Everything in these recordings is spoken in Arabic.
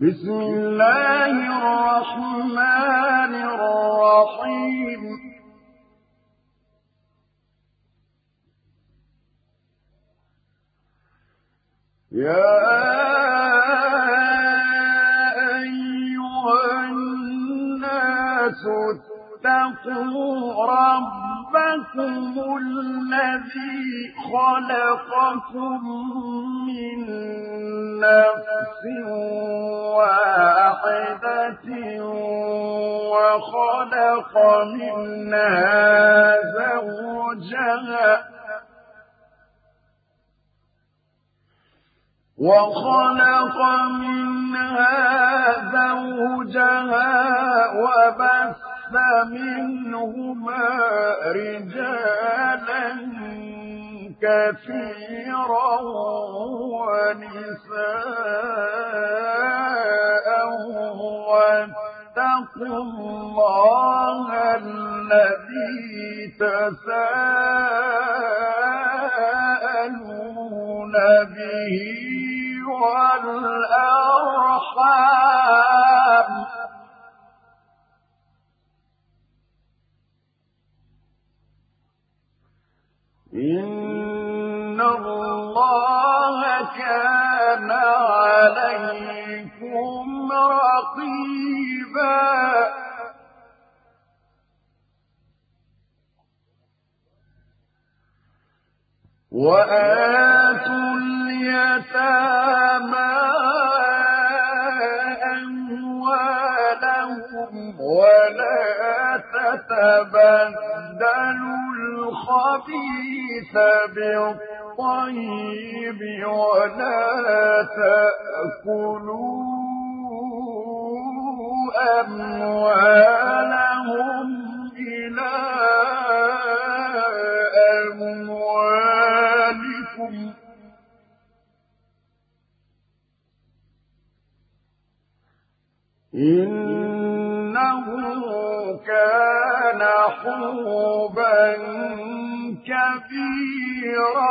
بسم الله الرحمن الرحيم. يا أيها الناس اتقوا ربكم الذي خلقكم من نفس واحدة وخلق منها زوجها وخلق منها زوجها وبث منهما رجالا كثيرا ونساء واتقوا الله الذي تساءلون به والأرحام إن الله كان عليكم رقيبا وآتوا اليتامى أموالهم ولا تتبدلوا الخبيث بالطيب ولا تأكلوا أموالهم إلى أموالكم. إنه كان حوبا كبيرا.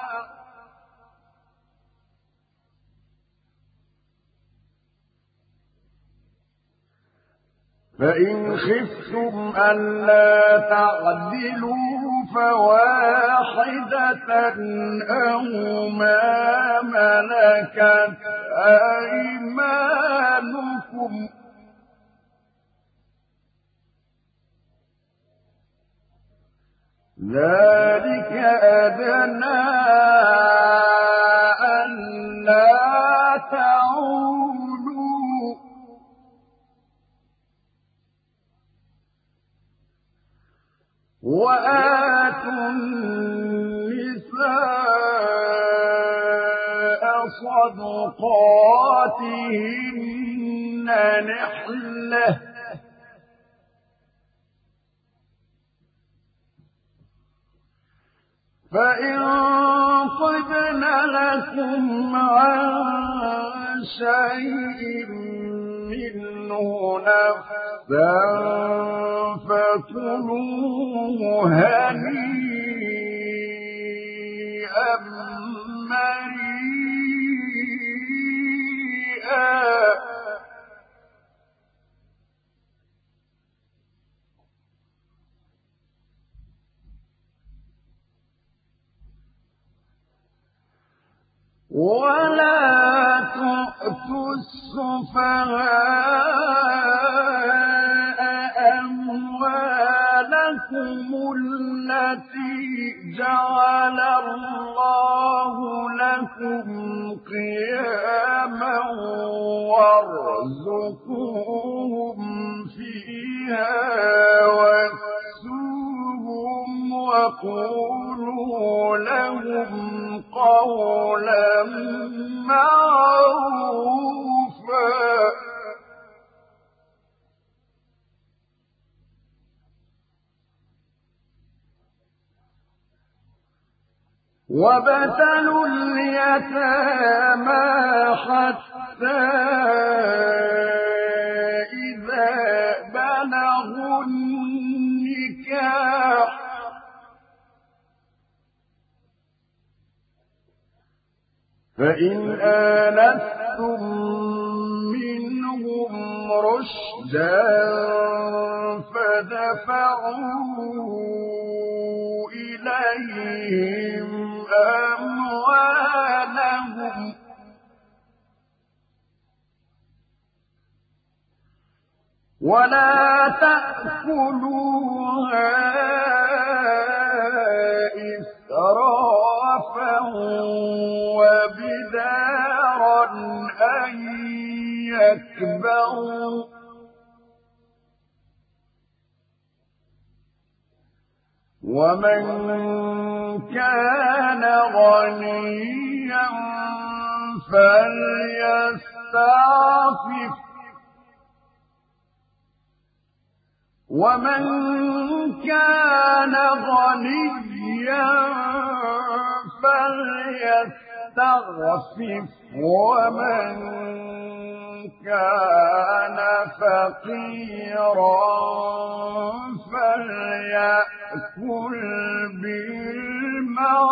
فإن خفتم ألا تعدلوا فواحدة أو ما ملكت أيمانكم. ذلك أدنى وآتوا النساء صدقاتهن نحلةً. فإن طبن لكم عن شيء منه نفسا فكلوه هنيئا مريئا ولا تؤتوا السفهاء أموالكم التي جعل الله لكم قياما وارزقوهم فيها وقولوا لهم قولا معروفا. وابتلوا اليتامى حتى إذا بلغوا النكاح. فإن آنستم منهم رشدا فدفعوا إليهم أموالهم ولا تأكلوها إسرافا يكبروا ومن كان غنيا فليستعفف. ومن كان غنيا فليستغفف ومن كان فقيرا فليأكل بالمعروف.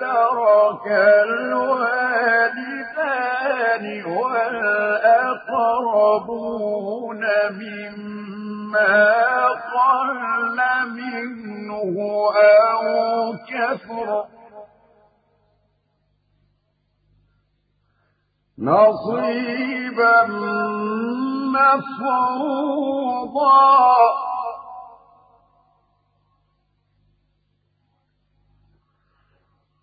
ترك الوالدان والأقربون مما قل منه أو نصيبا مفروضا.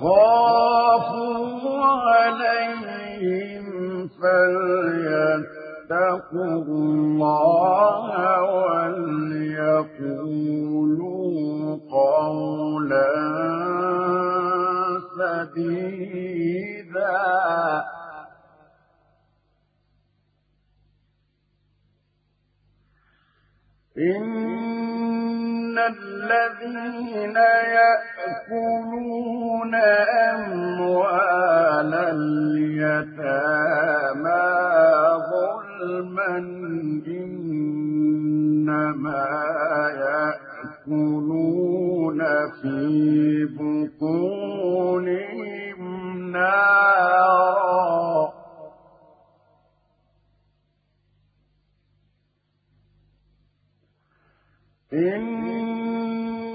خافوا عليهم فليتقوا الله وليقولوا قولا سديدا. إن الذين يأكلون أموال اليتامى ظلما إنما يأكلون في بطونهم نارا إنما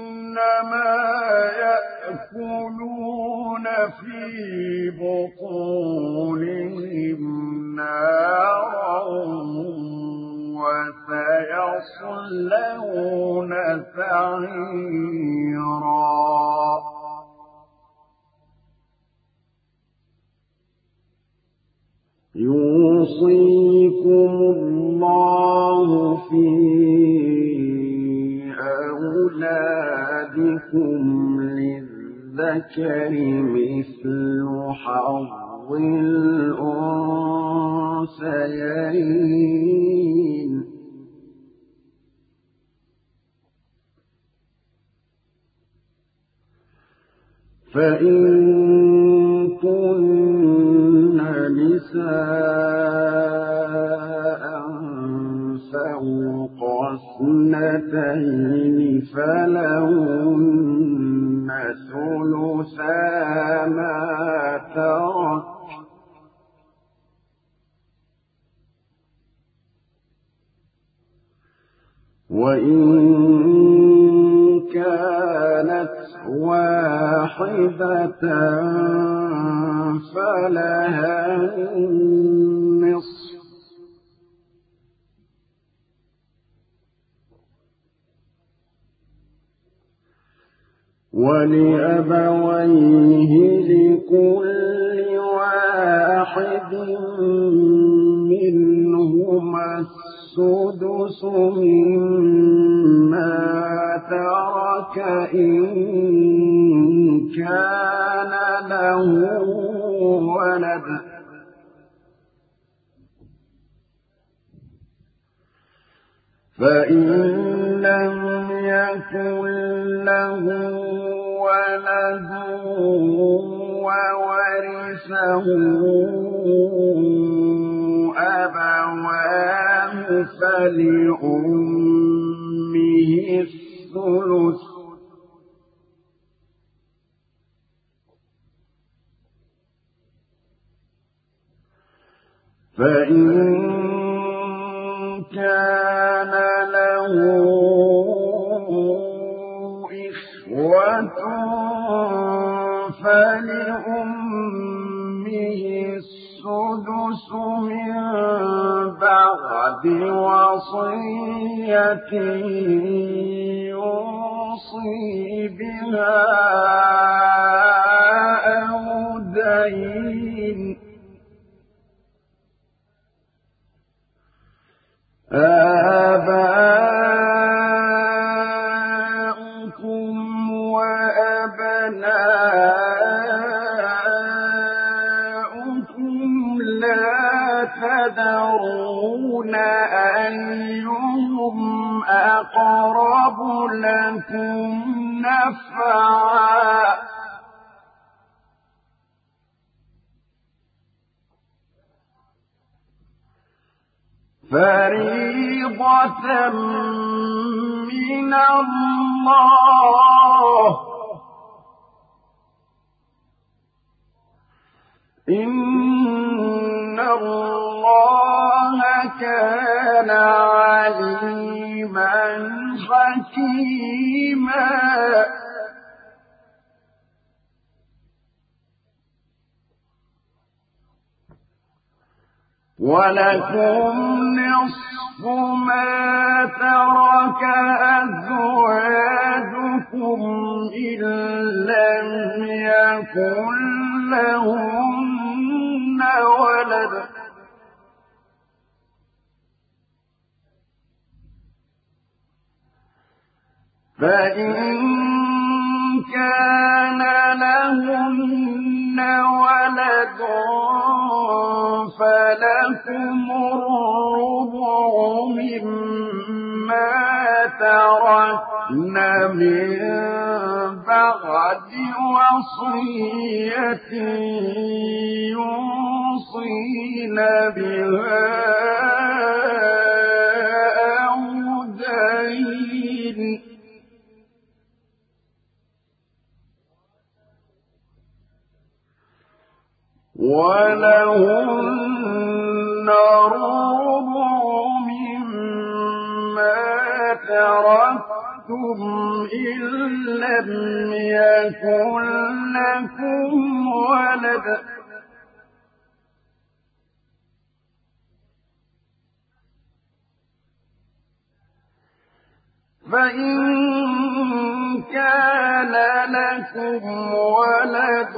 يأكلون في بطونهم نارا وسيصلون سعيرا. يوصيكم الله في أولادكم للذكر مثل حظ الأنثيين. فإن كن نساء فوق اثنتين فلهن ثلثا ما ترك وإن كانت واحدة فلها النصف ولأبويه لكل واحد منهما السدس مما ترك إن كان له ولد. فإن لم يكن له ولد وورثه أبواه فلأمه الثلث فإن كان له إخوة فلأمه السدس من بعد وصية يوصي بها أو دين آباؤكم تدرون أيهم أقرب لكم نفعا فريضة من الله إن الله كان عليما حكيما ولكم نصف ما ترك أزواجكم إن لم يكن لهن ولد. فإن كان لهن ولد فلكم الربع مما تركن من بعد وصية يوصين بها أو دين ولهن ربع مما تركت إن لم يكن لكم ولد فإن كان لكم ولد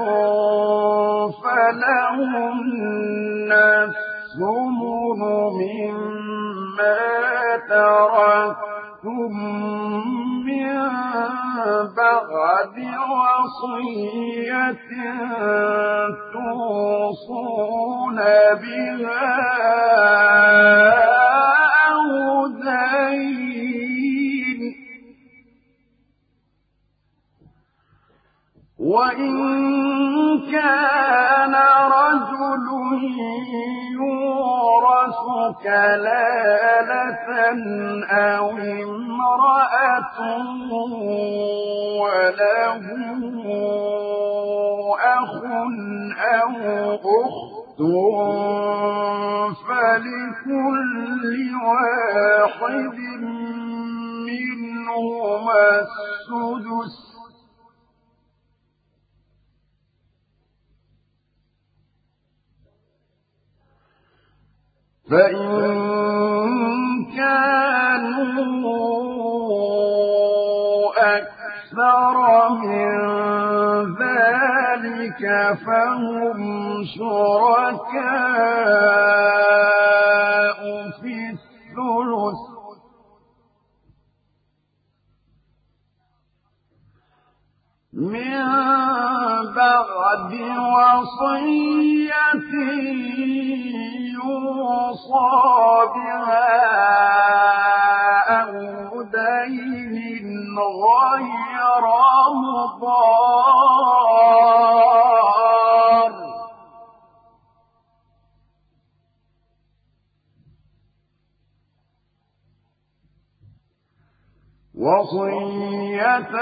فلهن الثمن مما تركتم من بعد وصية توصون بها أو دين وإن كان رجل يورث كلالة أو امرأة وله أخ أو أخت. فلكل واحد منهما السدس. فإن كانوا أكثر من ذلك فهم شركاء في من بعد وصية يوصى بها أو دين غير مضار وصية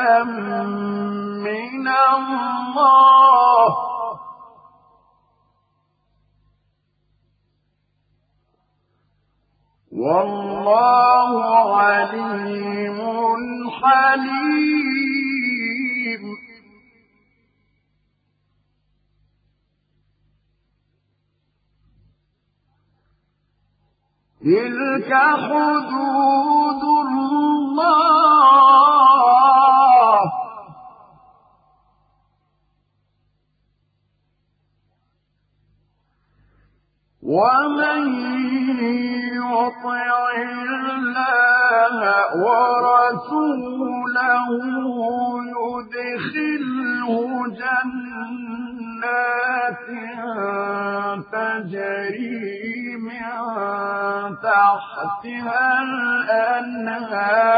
من الله. والله عليم حليم. تلك حدود الله. ومن يطع الله ورسوله يدخله جنات تجري من تحتها الأنهار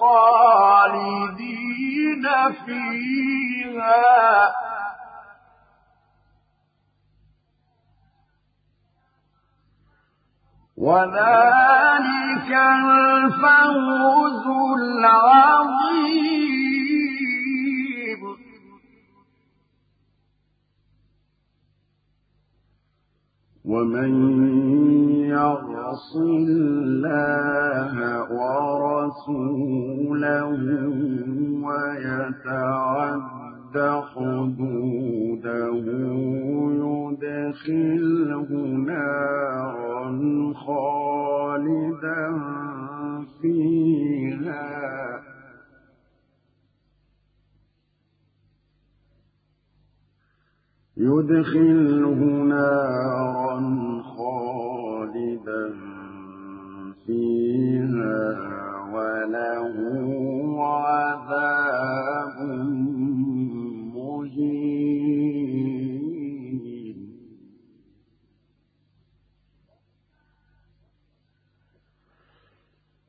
خالدين فيها. وذلك الفوز العظيم. ومن يعص الله ورسوله ويتعد حدوده يدخله نارا خالدا فيها يدخله نارا خالدا فيها وله عذاب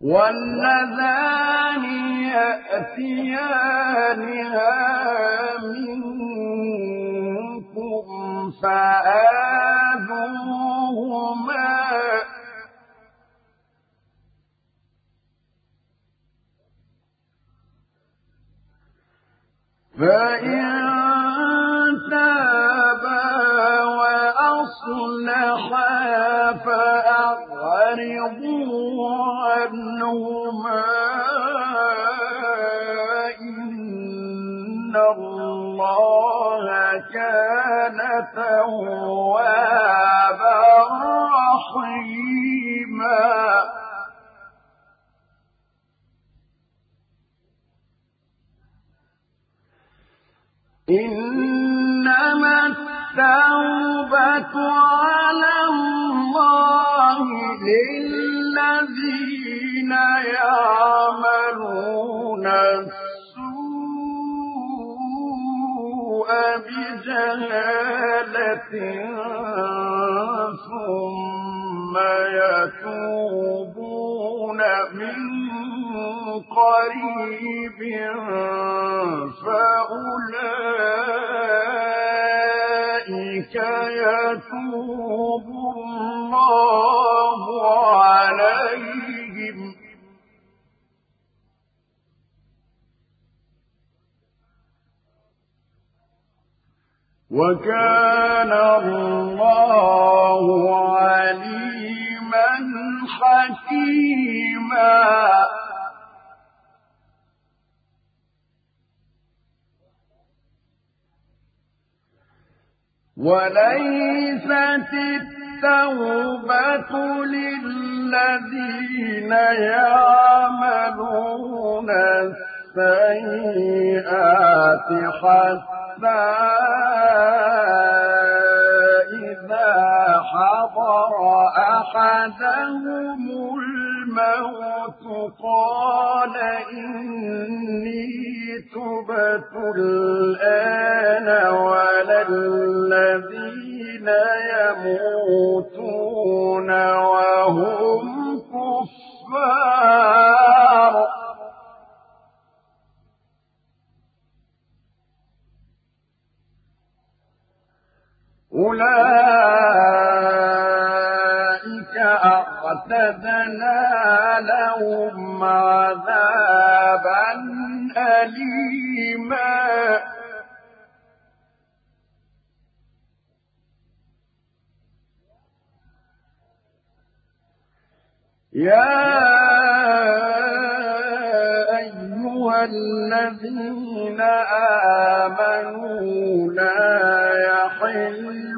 واللذان يأتيانها منكم فآذوهما فإن تابا وأصلحا فأعرضوا عنهما إن الله كان توابا رحيما. إنما التوبة على الله للذين يعملون السوء بجهالة ثم يتوبون من قريب فأولئك يتوب الله عليهم. وكان الله عليما حكيما. وليست التوبة للذين يعملون السيئات حتى إذا حضر أحدهم الموت قال إني تبت الآن ولا الذين يموتون وهم كفار. أولئك أعتدنا لهم عذابا أليما. يا أيها الذين آمنوا لا يحل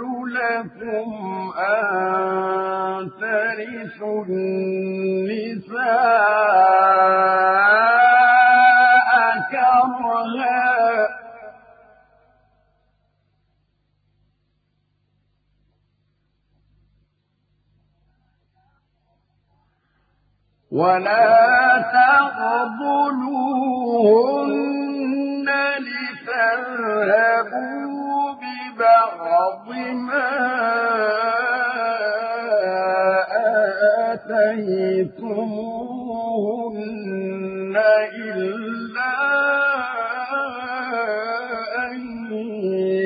لكم أن ترثوا النساء كرها. ولا تقبلوهن لتذهبوا ببعض ما آتيتموهن إلا أن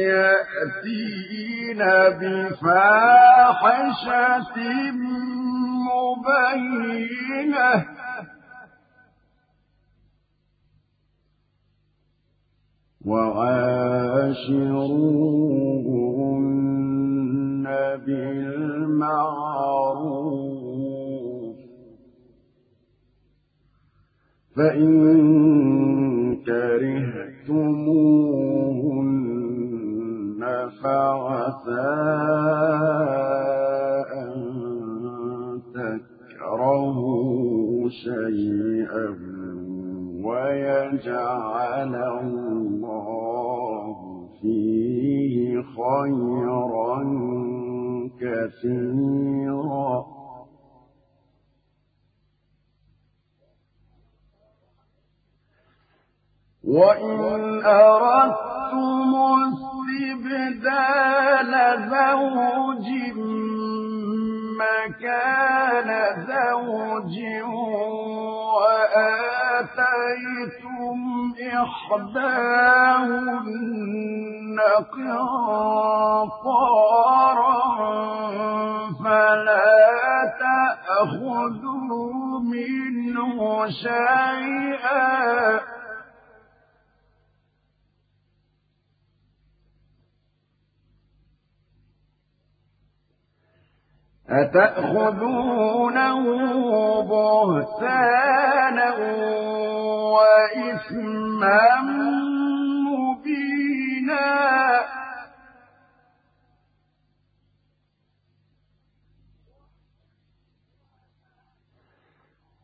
يأتين بفاحشة مبينة. وعاشروهن بالمعروف. فإن كرهتموهن فعسى أن تكرهوا شيئا. ويجعل الله فيه خيرا كثيرا. وإن أردتم استبدال زوج مكان زوج وآتيتم إحداهن قنطارا فلا تأخذوا منه شيئا أتأخذونه بهتانا وإثما مبينا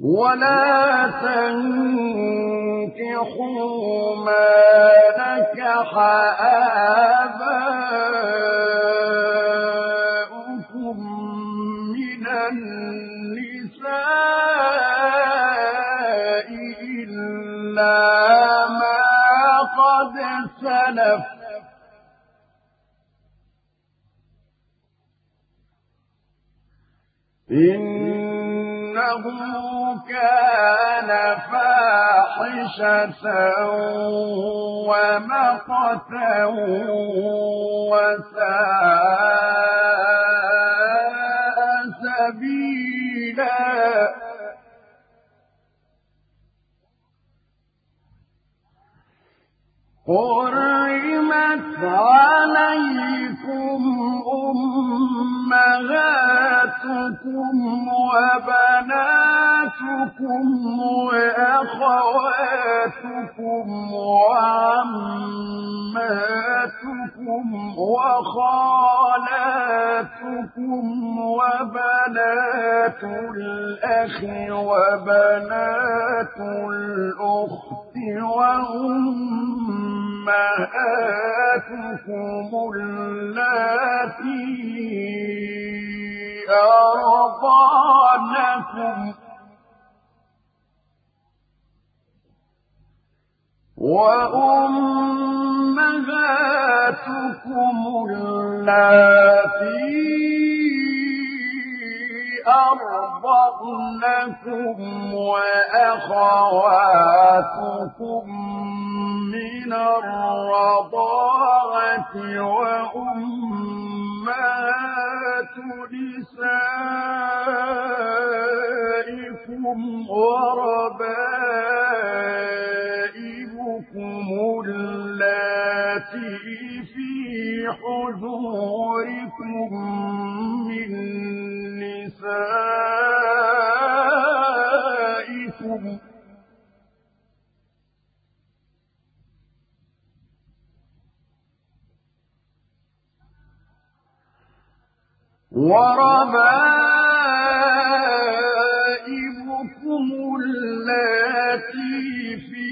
ولا تنكحوا ما نكح آباؤكم من النساء إلا ما قد سلف إنه كان فاحشة ومقتا وساء سبيلا. حرمت عليكم أمهاتكم وبناتكم وأخواتكم وعماتكم وخالاتكم وبنات الأخ وبنات الأخت وأم أمهاتكم اللاتي أرضانكم. وأمهاتكم اللاتي أرضعنكم وأخواتكم من الرضاعة وأمات نسائكم وربائبكم اللاتي في من نسائكم وربائبكم اللاتي في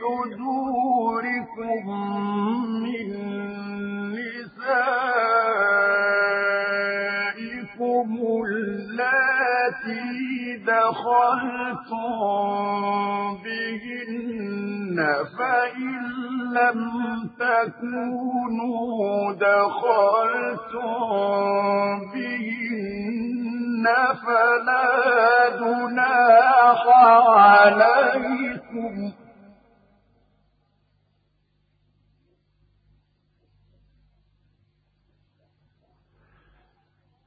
حجوركم دخلتم بهن فإن لم تكونوا دخلتم بهن فلا جناح عليكم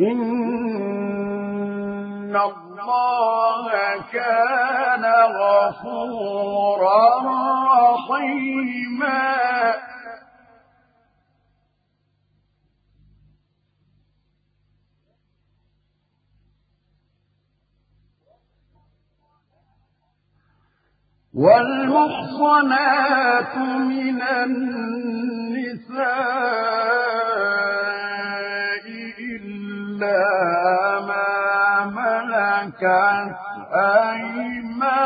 إن الله كان غفورا رحيما والمحصنات من النساء ما ملكت أيمانكم.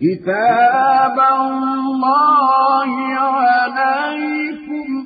كتاب الله عليكم.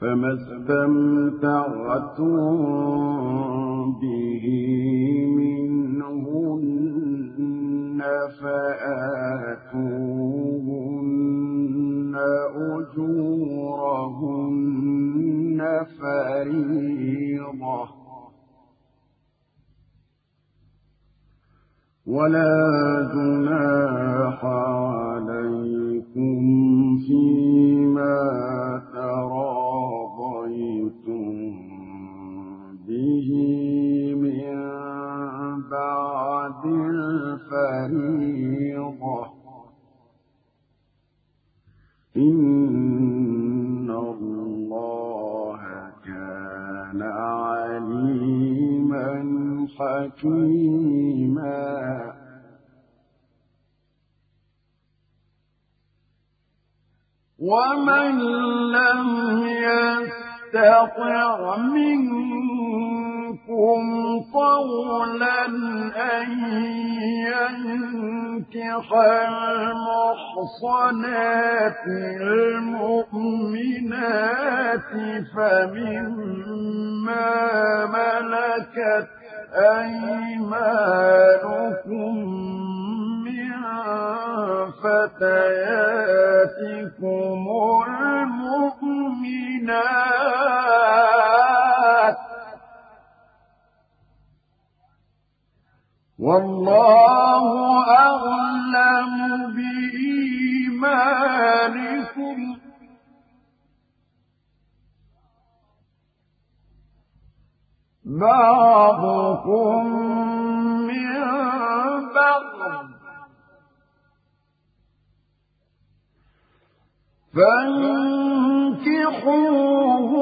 فما استمتعتم به منهن فآتوهن أجورهن فريضة. ولا جناح عليكم فيما تراضيتم من بعد الفريضة. إن الله كان عليما حكيما. ومن لم يستطع منكم طولا أن ينكح المحصنات المؤمنات فمما ملكت أيمانكم فتياتكم المؤمنات. والله أعلم بإيمانكم. بعضكم من بعض.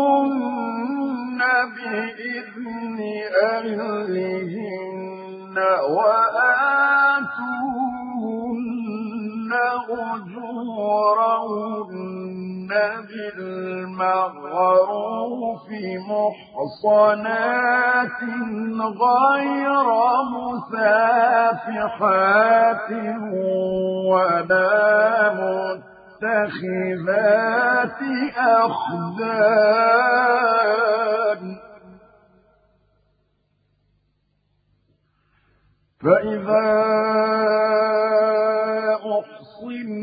فانكحوهن بإذن أهلهن وآتوهن أجورهن بالمعروف محصنات غير مسافحات ولا متقين متخذات أخدان. فإذا أحصن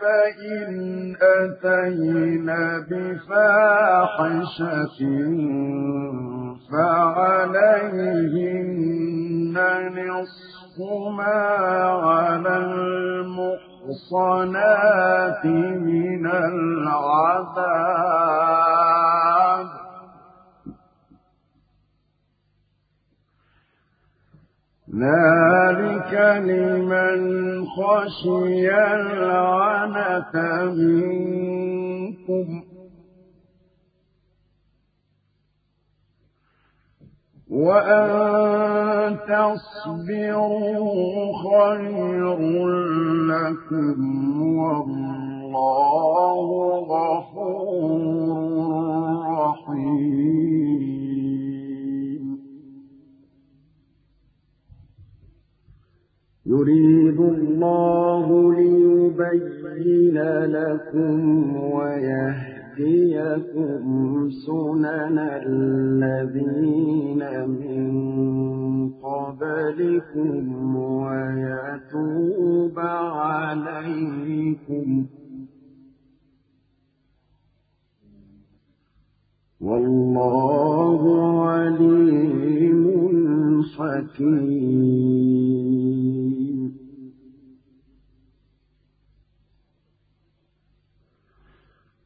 فإن أتين بفاحشة فعليهن نصف ما على المحصنات من العذاب. ذلك لمن خشي العنة منكم. وأن تصبروا خير لكم والله غفور رحيم يريد الله ليبين لكم ويهدي يهديكم سنن الذين من قبلكم ويتوب عليكم. والله عليم حكيم.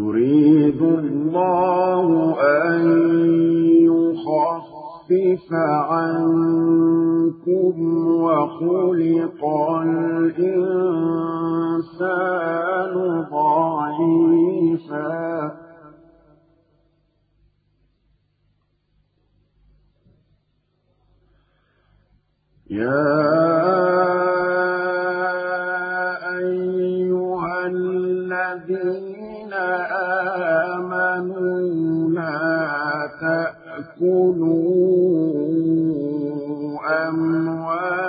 يريد الله أن يخفف عنكم وخلق الإنسان ضعيفا. يا تأكلوا أموالكم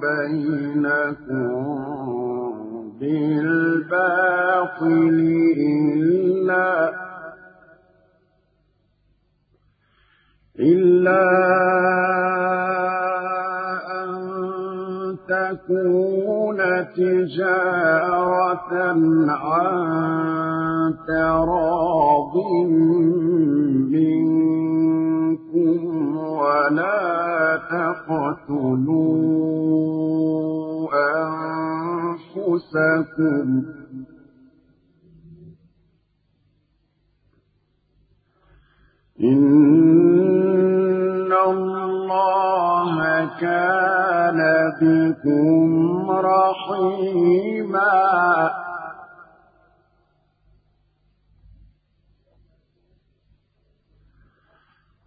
بينكم بالباطل إلا إلا تكون تجارة عن تراض منكم ولا تقتلوا أنفسكم. إن الله كان بكم رحيما.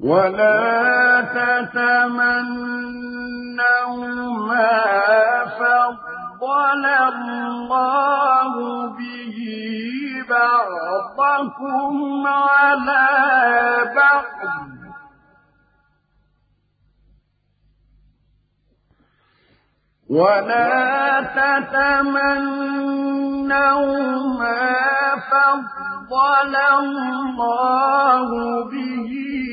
ولا تتمنوا ما فضل الله به بعضكم على بعض ولا تتمنوا ما فضل الله به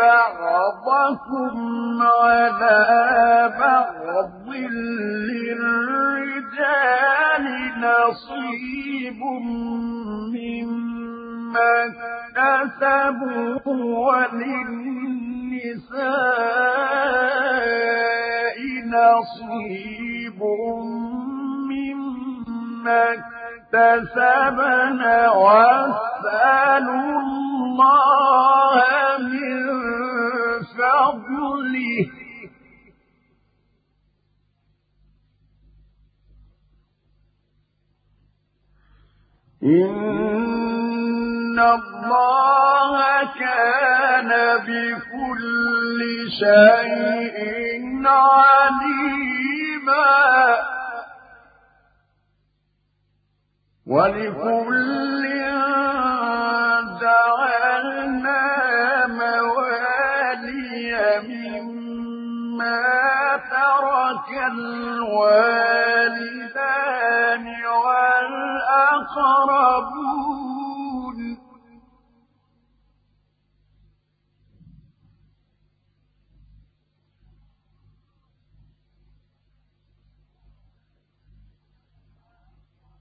بعضكم على بعض للرجال نصيب مما اكتسبوا وللنساء نصيب مما اكتسبن. واسألوا الله من فضله إن الله كان بكل شيء عليما. ولكل جعلنا ترك الوالدان والأقربون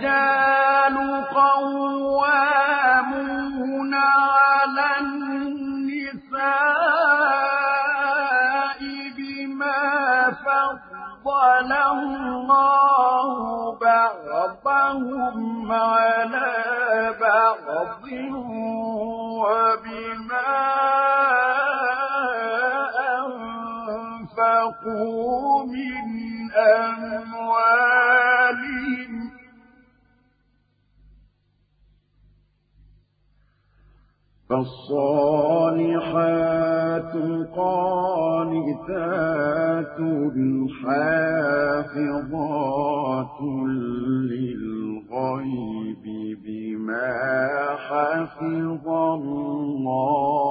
الرجال قوامون على النساء بما فضل الله بعضهم على بعض وبما أنفقوا من أموالهم فالصالحات قانتات حافظات للغيب بما حفظ الله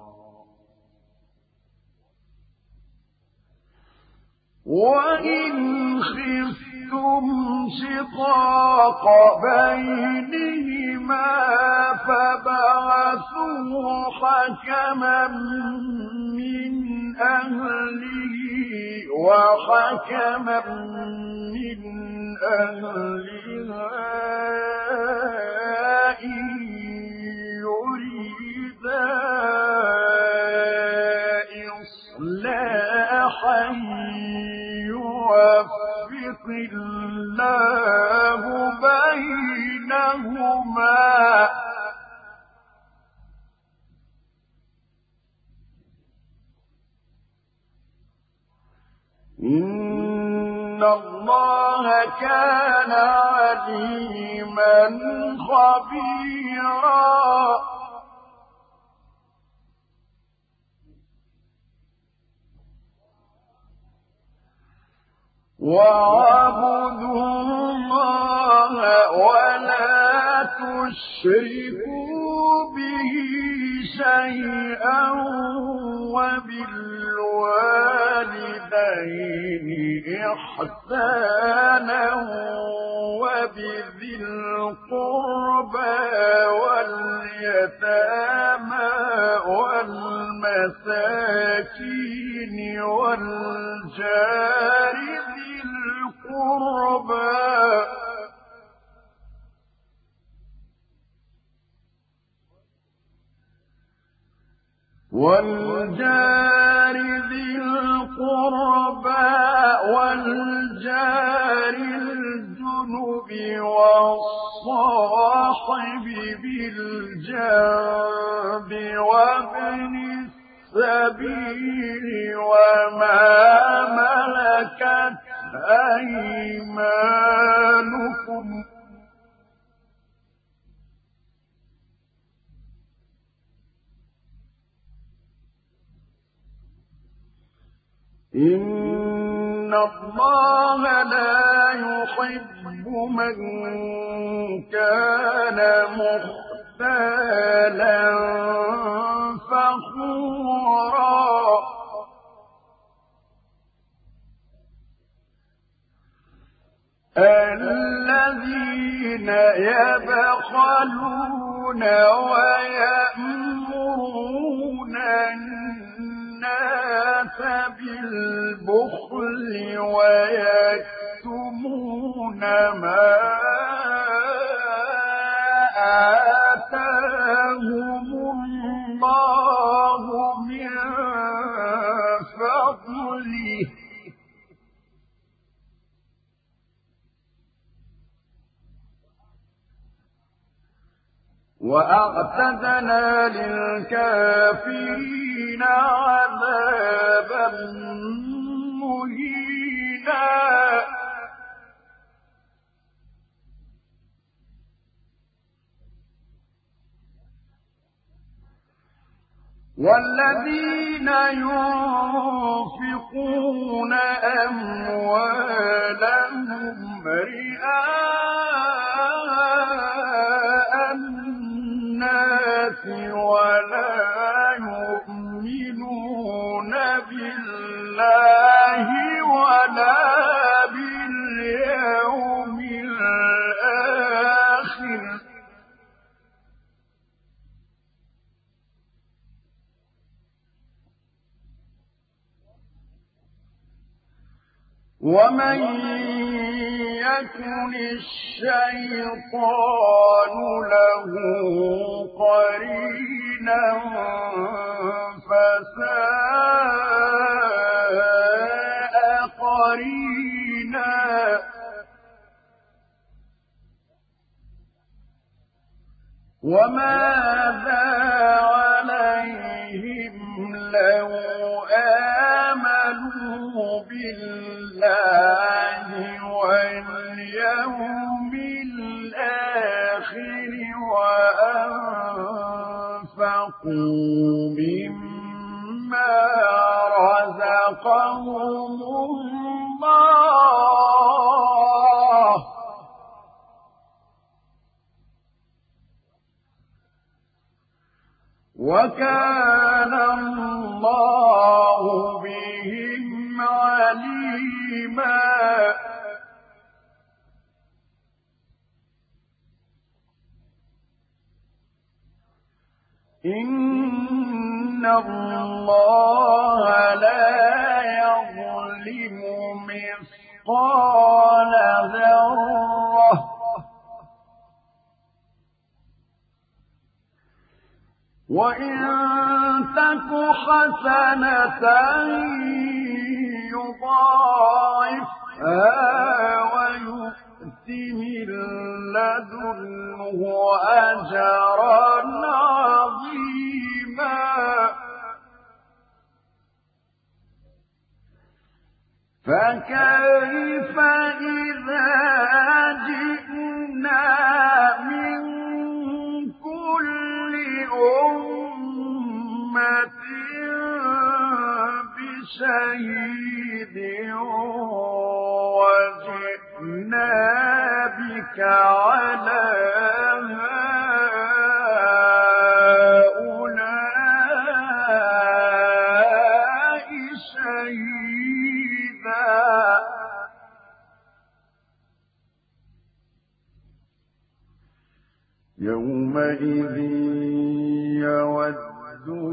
وإن خفتم شقاق بينهما فبعثوا حكما من أهله وحكما من أهلها إن يريدا حي يوفق الله بينهما إن الله كان عليما خبيرا واعبدوا الله ولا تشركوا به شيئا وبالوالدين إحسانا وبذي القربى واليتامى والمساكين والجار القربى والجار ذي القربى والجار الجنب والصاحب بالجنب وابن السبيل وما ملكت أيمانكم؟ إن الله لا يحب من كان مختالا فخورا. الذين يبخلون ويأمرون الناس بالبخل ويكتمون ما آتاهم الله وأعتدنا للكافرين عذابا مهينا. والذين ينفقون أموالهم رئاء الناس ولا يؤمنون بالله ولا ومن يكن الشيطان له قرينا فساء قرينا. وماذا عليهم لو آمنوا بالله واليوم الآخر وأنفقوا مما رزقهم الله. وكان الله بهم عليما. إن الله لا يظلم مثقال ذرة. وإن تك حسنة يضاعفها ويؤت من لدنه أجرا عظيما. فكيف إذا جئنا من كل أمة؟ بشهيد وجئنا بك على يومئذ يود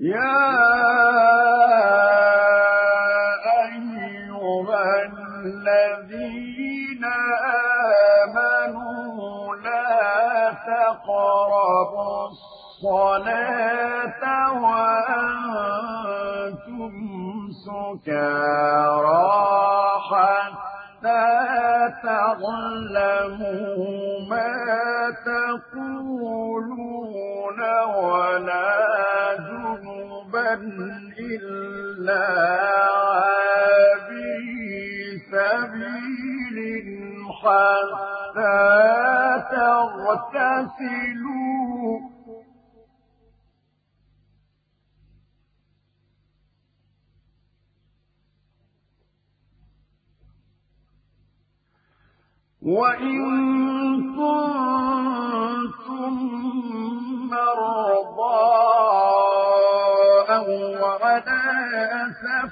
يا أيها الذين آمنوا لا تقربوا الصلاة وأنتم سكارى حتى تعلموا ما تقولون ولا إلا عابري سبيل حتى تغتسلوا. وإن كنتم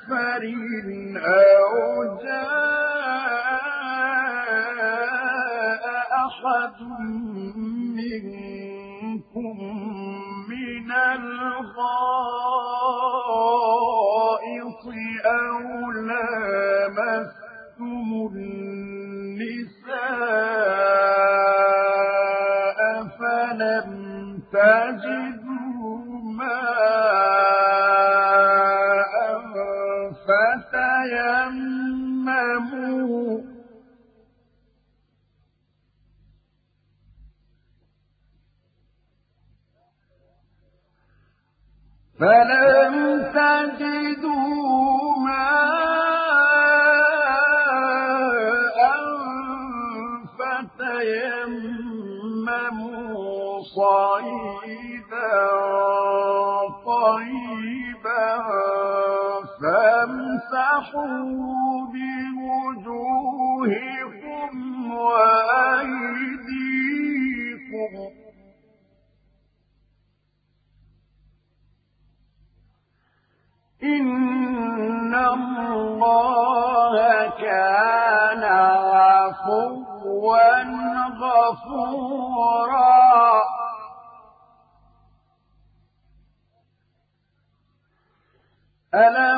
سفر أو جاء أحد منكم بوجوهكم وأيديكم. إن الله كان عفوا غفورا. ألم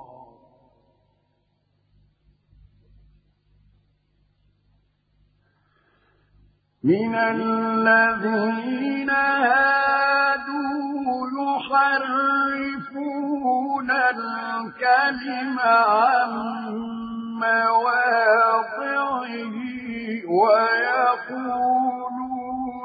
من الذين هادوا يحرفون الكلم عن مواضعه ويقولون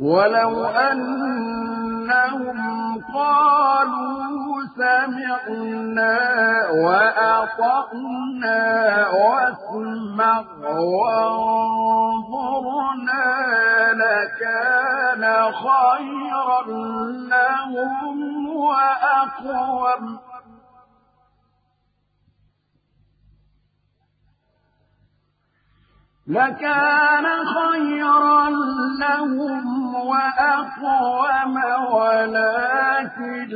ولو أنهم قالوا سمعنا وأطعنا واسمع وانظرنا لكان خيرا لهم وأقوم. لكان خيرا لهم وأقوم ولكن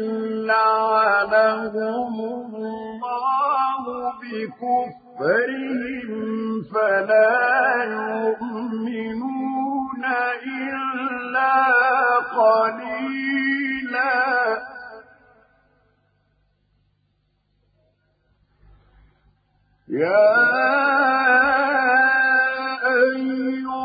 لعنهم الله بكفرهم فلا يؤمنون إلا قليلا. يا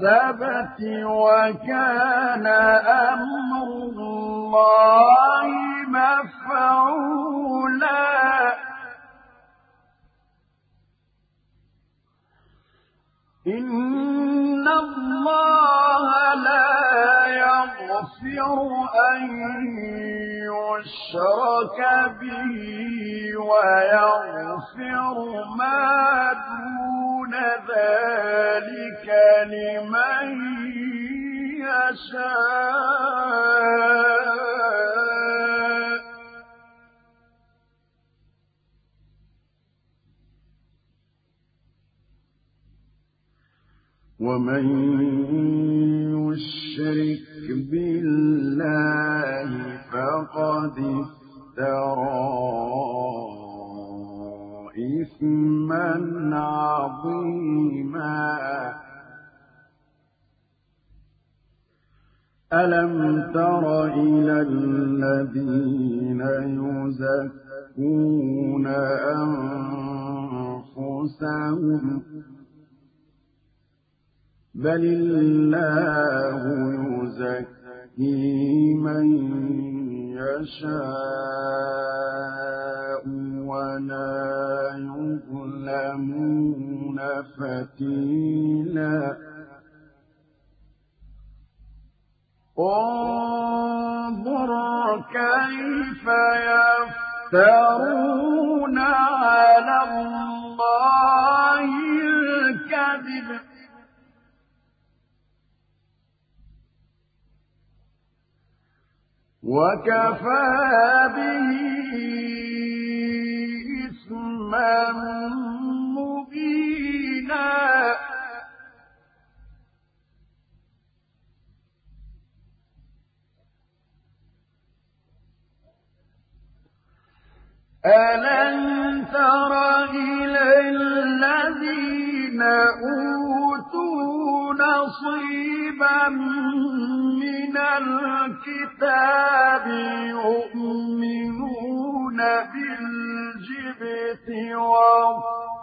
السبت وكان أمر الله مفعولا. إن الله لا يغفر أن يشرك به ويغفر ما دون ذلك لمن يشاء. ومن يشرك بالله فقد افترى إثما عظيما. ألم تر إلى الذين يزكون أنفسهم؟ بل الله يزكي من يشاء ولا يظلمون فتيلا. انظر كيف يفترون على الله الكذب. وكفى به إثما مبينا. ألم تر إلى الذين أوتوا نصيبا من الكتاب يؤمنون بالجبت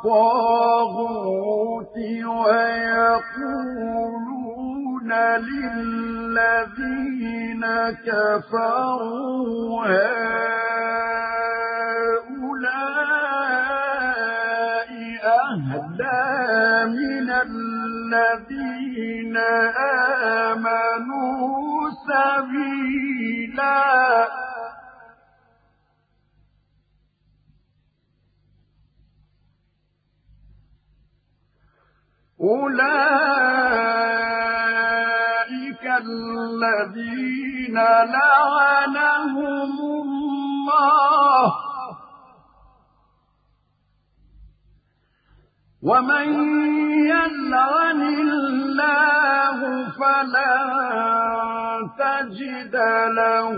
والطاغوت ويقولون للذين كفروا هؤلاء من الذين آمنوا سبيلا. أولئك الذين لعنهم الله. ومن يلعن الله فلن تجد له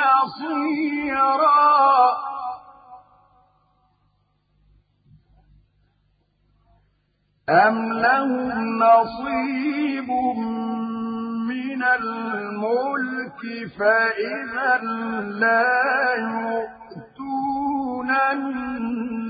نصيرا أم لهم نصيب من الملك فإذا لا يؤتون الناس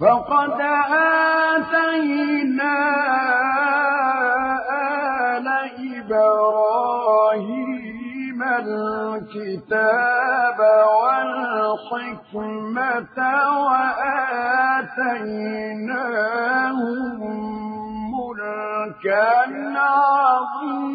فقد آتينا آل إبراهيم الكتاب والحكمة وآتيناهم ملكا عظيما.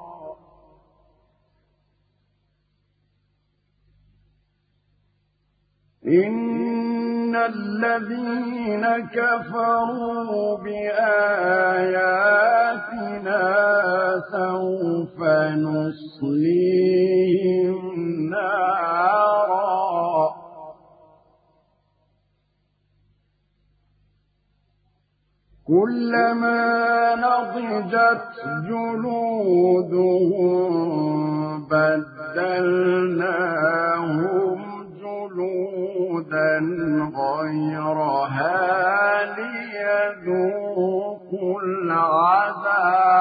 إن الذين كفروا بآياتنا سوف نصليهم نارا كلما نضجت جلودهم بدلناهم جلودا غيرها ليذوقوا العذاب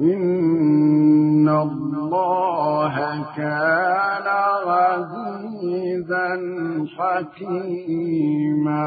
إن الله كان عزيزا حكيما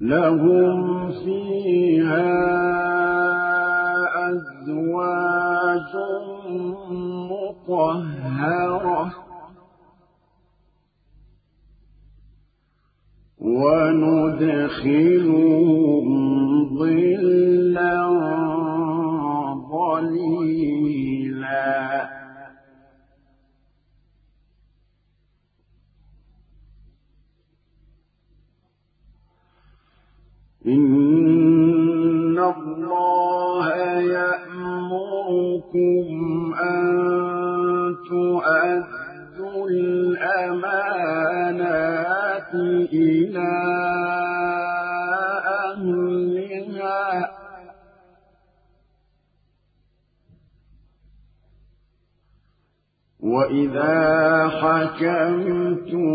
لهم فيها أزواج مطهرة وندخلهم ظلا إن الله يأمركم أن تؤدوا الأمانات إلى أهلها وإذا حكمتم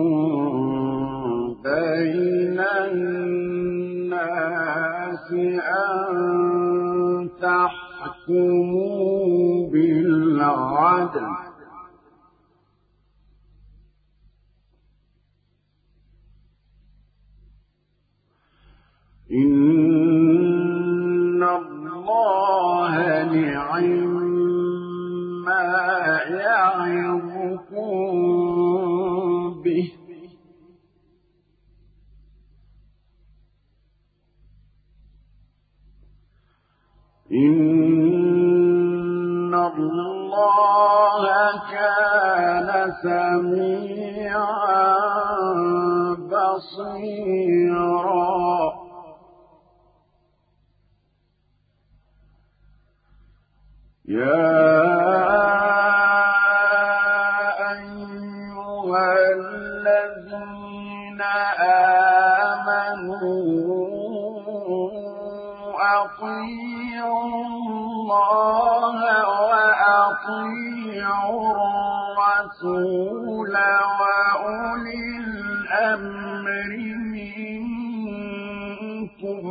بين الناس أن تحكموا بالعدل. إن الله نعم ما يعظكم. إن الله كان سميعا بصيرا. يا أيها الذين آمنوا أطيعوا الله وأطيعوا الرسول وأولي الأمر منكم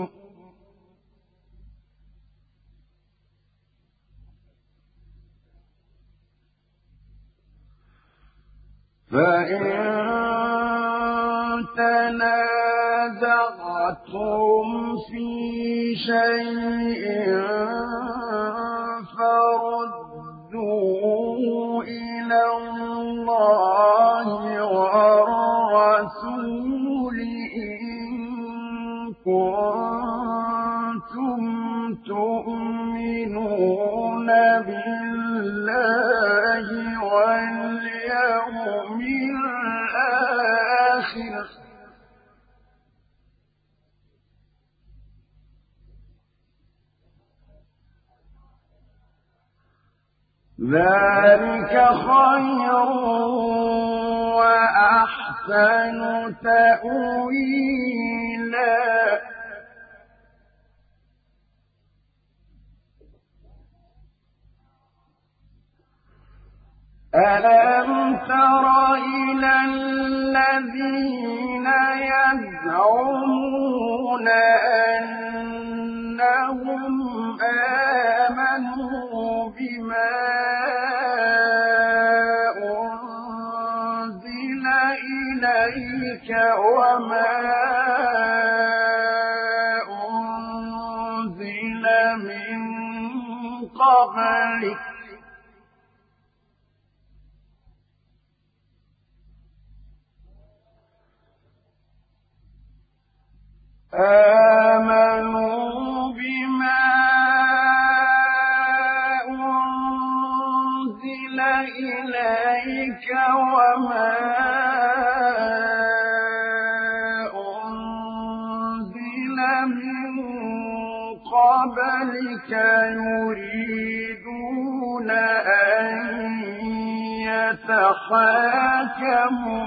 فإن تنازعتم في شيء فردوا إلى الله والرسول إن كنتم تؤمنون بالله واليوم ذلك خير وأحسن تأويلا. ألم تر إلى الذين يزعمون أنهم آمنوا بما أنزل إليك وما أنزل من قبلك آمنوا بما أنزل إليك وما أنزل من قبلك يريدون أن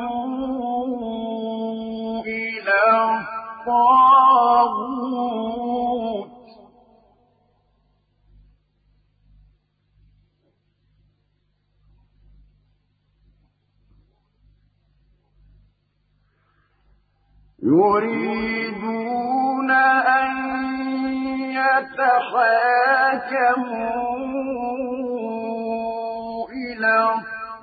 يتحاكموا إلى الطاغوت. يريدون أن يتحاكموا إلى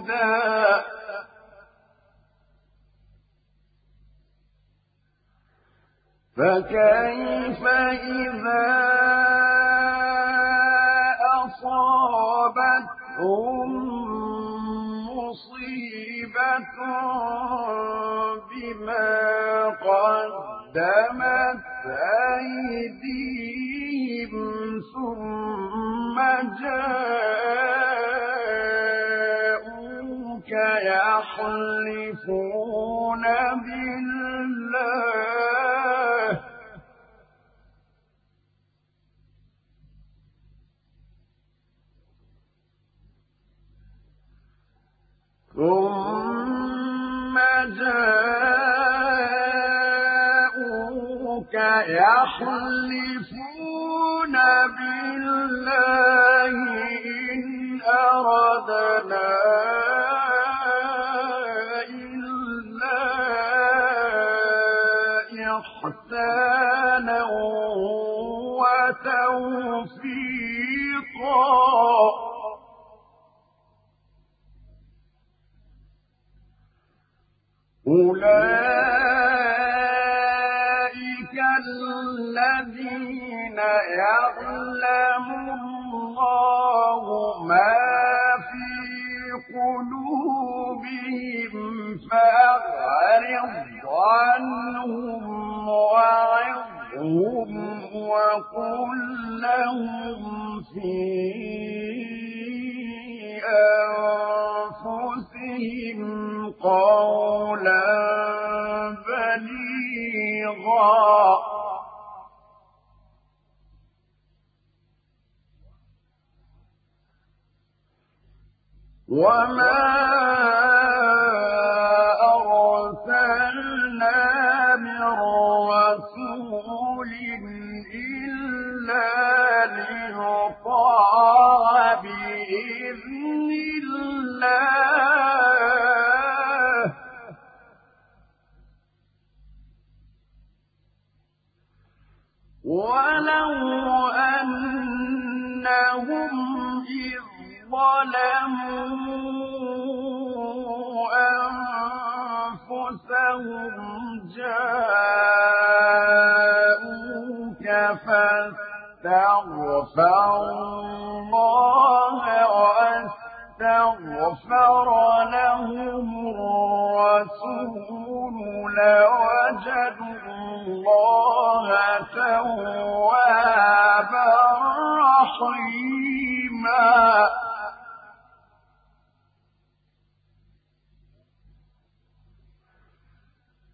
صدودا فكيف إذا أصابتهم مصيبة بما قدمت أيديهم ثم جاءوك يحلفون بالله. ثم جاءوك يحلفون بالله إن أردنا إحسانا وتوفيقا أولئك الذين يعلم الله ما في قلوبهم فأعرض عنهم وعظهم وقل لهم في أنفسهم قولا بليغا وما أرسلنا من رسول إلا ليطاع بإذن الله ولو أنهم إذ ظلموا أنفسهم جاءوك فاستغفروا الله واستغفر لهم الرسول لوجدوا الله توابا رحيما.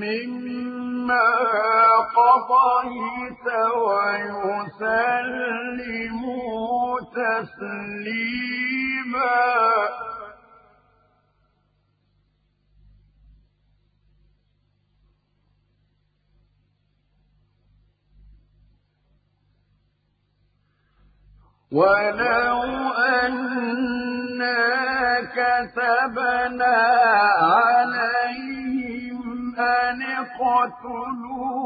مما قضيت ويسلموا تسليما. ولو أنا كتبنا عليهم أن اقتلوا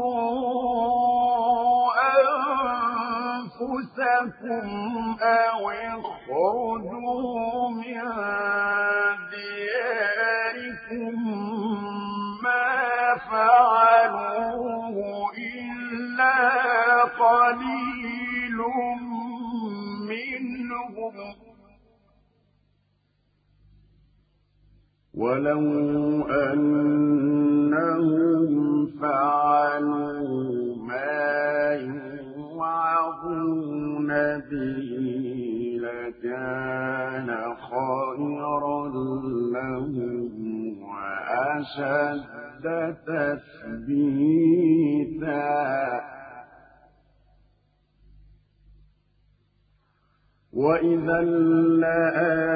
أنفسكم أو اخرجوا من دياركم ما فعلوه إلا قليل منهم. ولو أنهم فعلوا ما يؤمنون سبيل كان خيرا لهم وأشد تثبيتا. وإذا لآتيناهم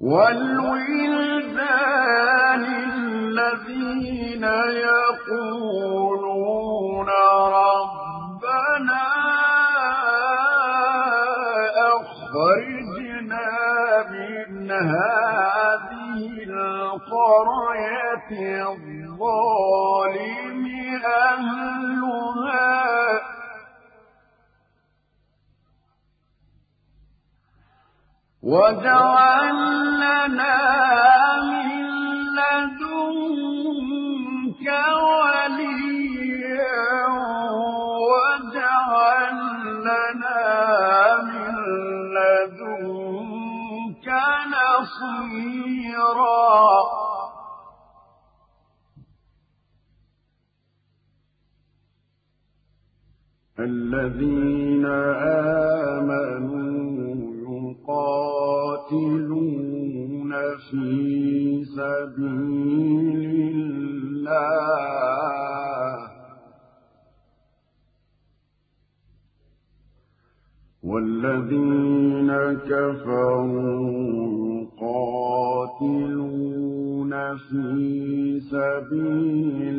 والولدان الذين يقولون ربنا أخرجنا من هذه القرية الظالم أهلها واجعل لنا من لدنك وليا واجعل لنا من لدنك نصيرا. الذين آمنوا يقاتلون في سبيل الله والذين كفروا يقاتلون في سبيل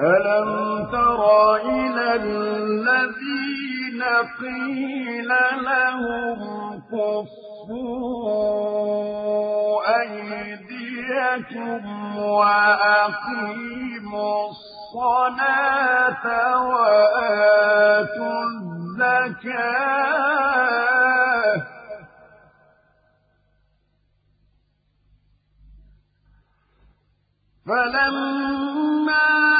ألم تر إلى الذين قيل لهم كفوا أيديكم وأقيموا الصلاة وآتوا الزكاة فلما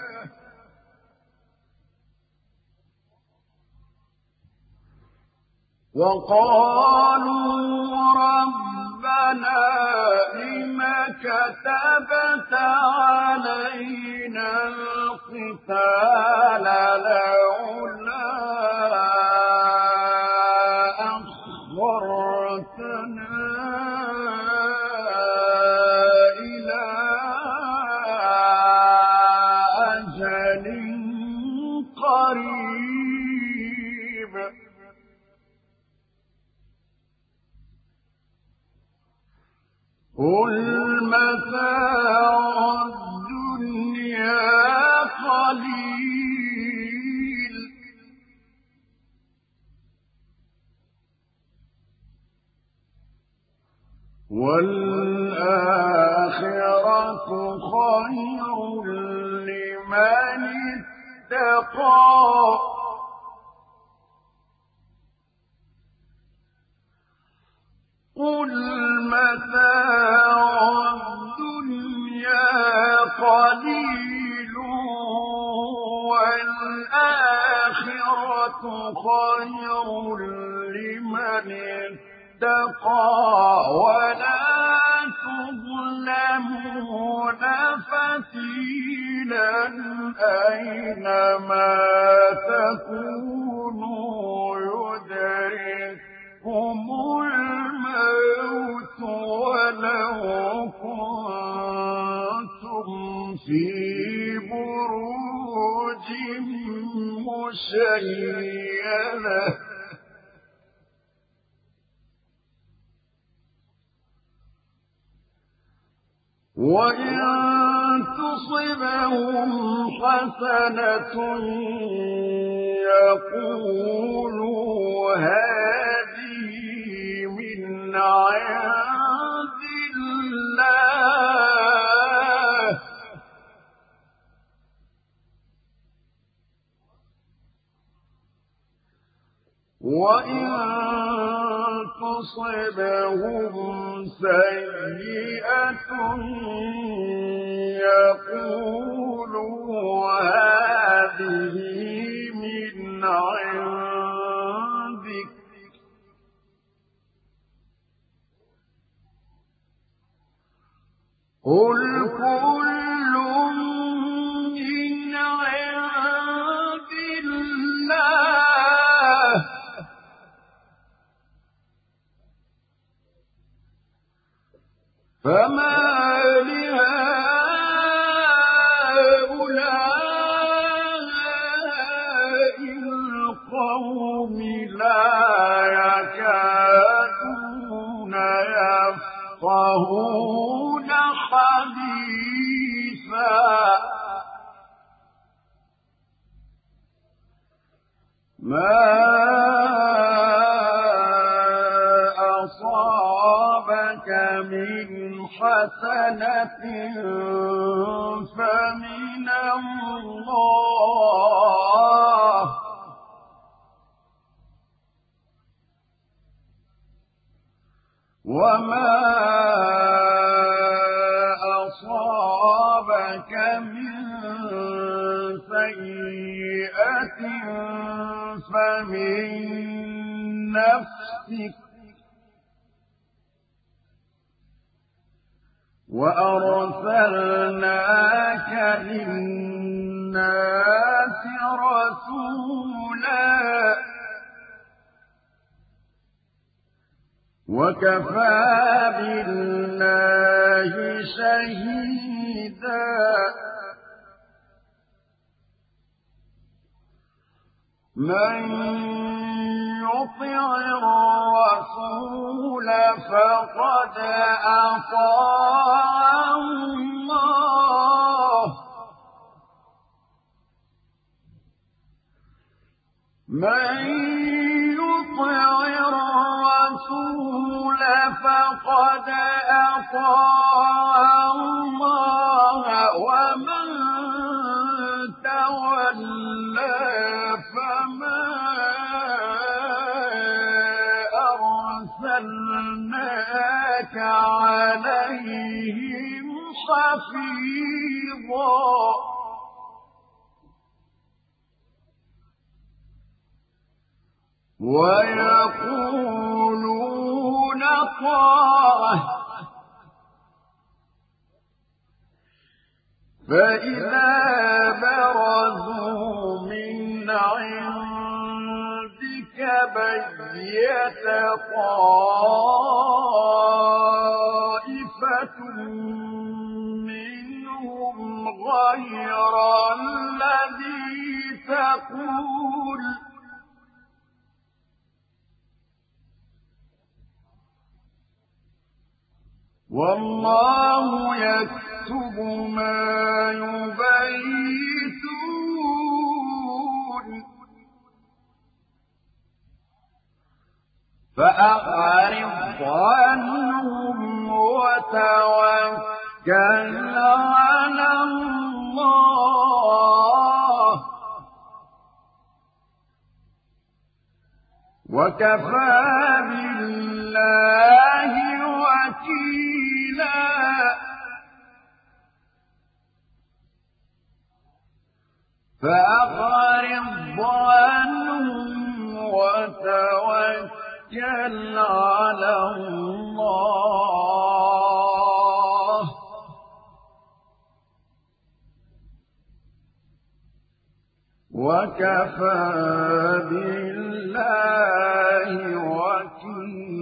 وقالوا ربنا لم كتبت علينا القتال لولا قل متاع الدنيا قليل. والآخرة خير لمن اتقى. قل متاع الدنيا قليل والآخرة خير لمن اتقى ولا تظلمون فتيلا أينما تكونوا يدرككم الموت ولو كنتم في بروج مشيدة. وإن تصبهم حسنة يقولوا من عند الله وإن تصبهم سيئة يقولوا هذه من عند قل كل من الله فما ما من حسنة فمن الله وما فمن نفسك وأرسلناك للناس رسولا وكفى بالله شهيدا من يطع الرسول فقد أطاع من يطع الرسول فقد أطاع الله. ومن تولى عليهم حفيظا. ويقولون طاعة فإذا برزوا من عندك بيت طائفة منهم غير الذي تقول والله يكتب ما يبيتون فأعرض عنهم وتوكل على الله. وكفى بالله وكيلا. فأعرض عنهم وتوكل على الله. وكفى بالله وكيلا.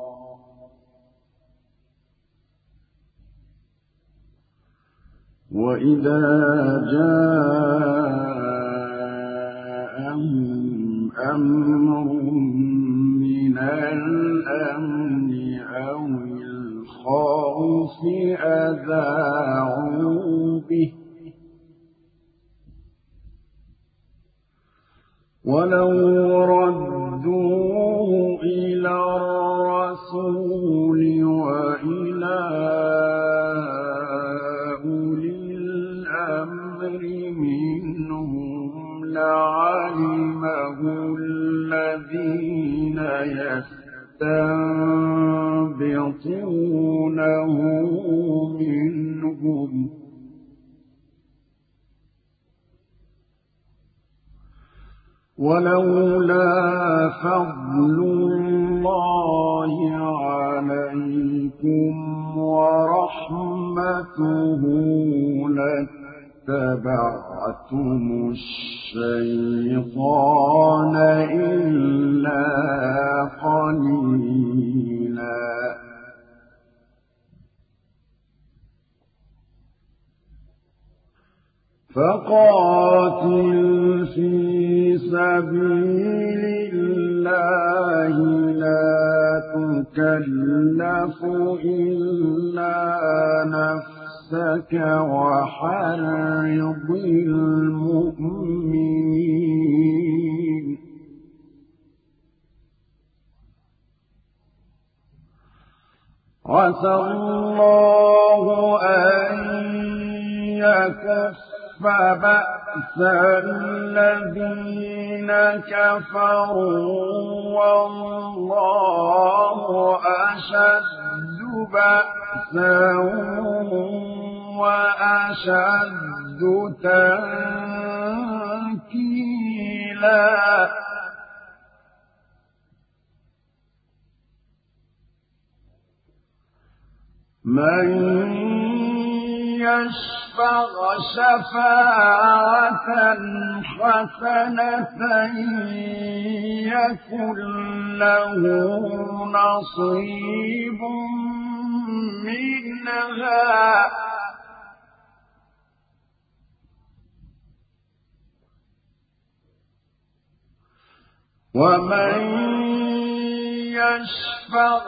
وإذا جاءهم أمر من الأمن أو الخوف أذاعوا به ولو ردوه إلى الرسول وإلى الذين يستنبطونه منهم. ولولا فضل الله عليكم ورحمته لاتبعتم الشيطان إلا قليلاً. فقاتل في سبيل الله لا تكلف إلا نفسك وحرض المؤمنين. عسى الله أن يكف بأس الذين كفروا والله أشد بأسا وأشد تنكيلا. من يشفع شفاعة حسنة يكن له نصيب منها. ومن يشفع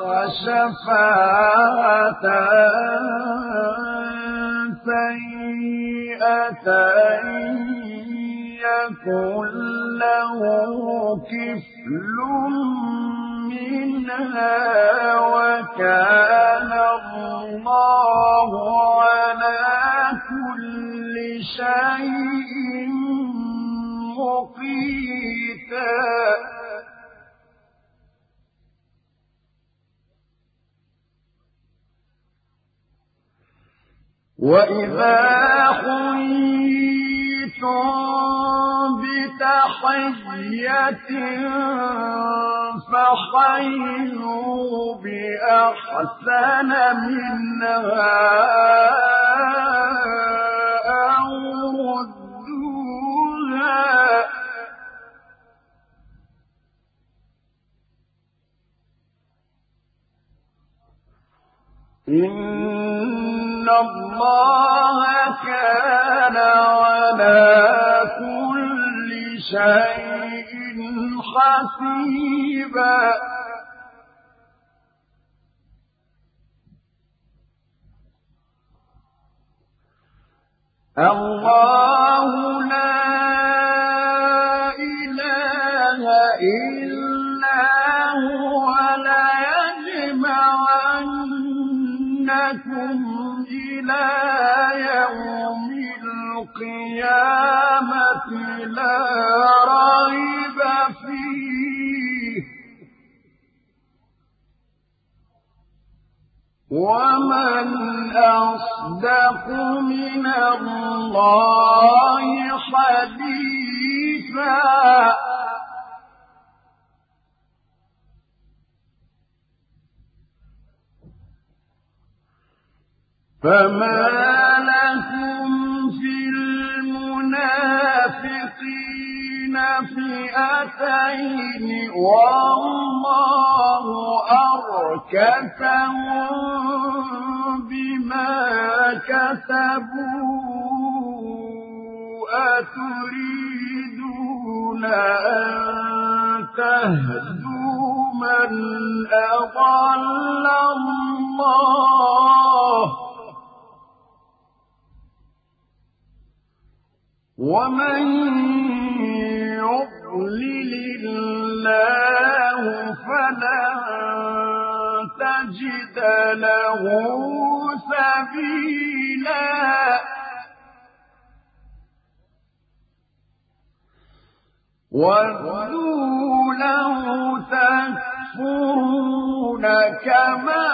شفاعة سيئة يكن له كفل منها وكان الله على كل شيء مقيتا. وإذا حييتم بتحية فحيوا بأحسن منها أو ردوها إن الله كان على كل شيء حسيبا. الله لا إله إلا هو لا يجمعنكم إلى يوم القيامة لا ريب فيه. ومن أصدق من الله حديثا فما لكم في المنافقين فئتين والله أركسهم بما كسبوا أتريدون أن تهدوا من أضل الله ومن يضلل الله فلن تجد له سبيلا وَدُّوا لَوْ تَكْفُرُونَ كما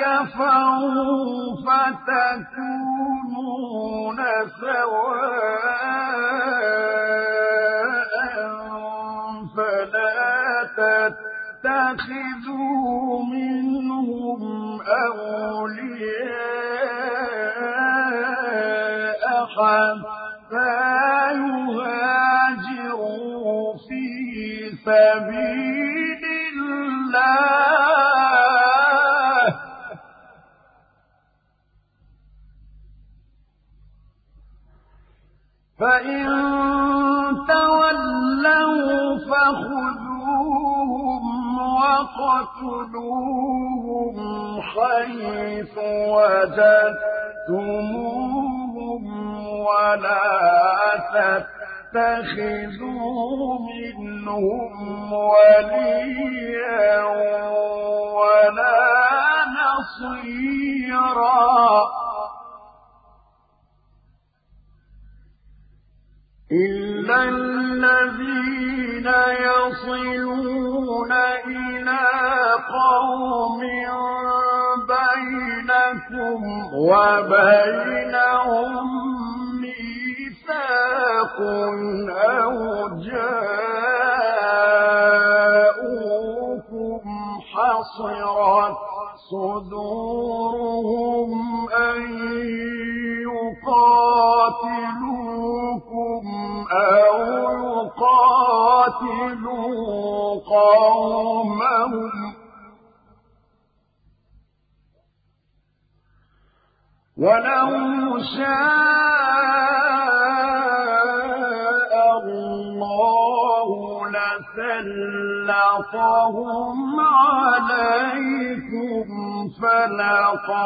كفروا فتكونون سواء فلا تتخذوا منهم أولياء حتى يهاجروا في سبيل فإن تولوا فخذوهم وقتلوهم حيث وجدتموهم ولا تتخذوا منهم وليا ولا نصيرا. إلا الذين يصلون إلى قوم بينكم وبينهم أو حصرت صدورهم أن يقاتلوكم أو يقاتلوا قومهم ولو شاء لسلطهم عليكم فلقاتلوكم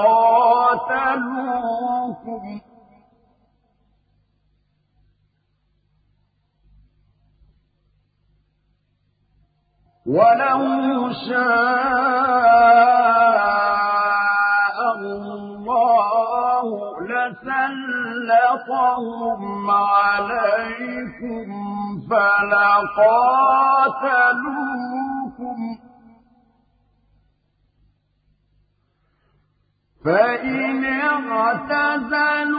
ولو شاء الله لسلطهم عليكم فلقاتلوكم فإن اعتزلوكم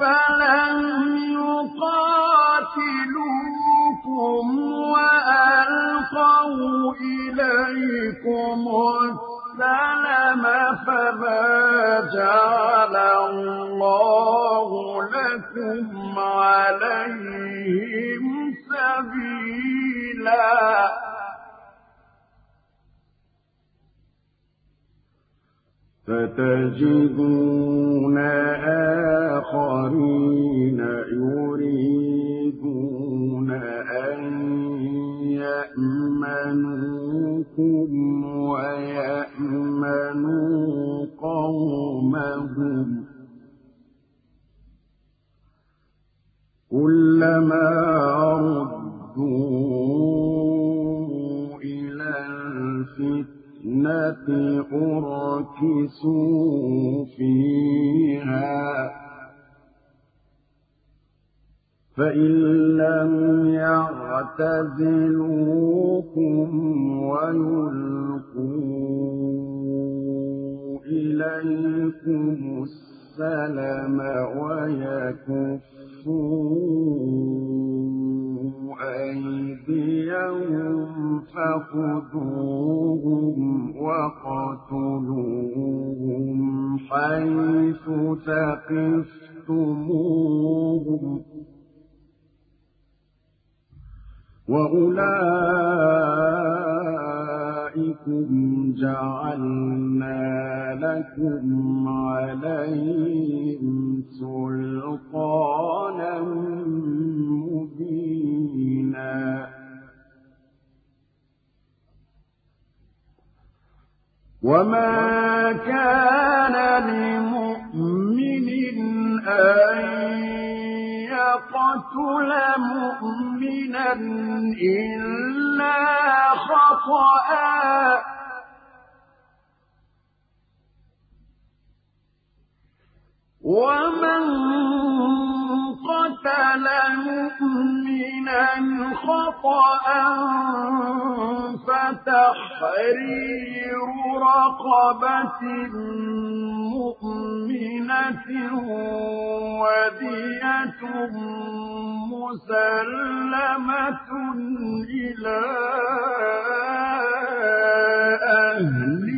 فلن يقاتلوكم وألقوا إليكم السلم فما جعل الله لكم عليهم سبيلا. فتجدون آخرين يريدون أن يأمنوكم ويأمنوا قومهم. كلما ردوا إلى الفتنة أركسوا فيها. فإن لم يعتزلوكم ويلقوا إليكم السلم ويكفوا أيديهم فخذوهم وقتلوهم حيث ثقفتموهم. وأولئكم جعلنا لكم عليهم سلطانا مبينا. وما كان لمؤمن أن يقتل مؤمنا إلا خطأ. ومن قتل مؤمنا خطأ فتحرير رقبة مؤمنة ودية مسلمة إلى أهله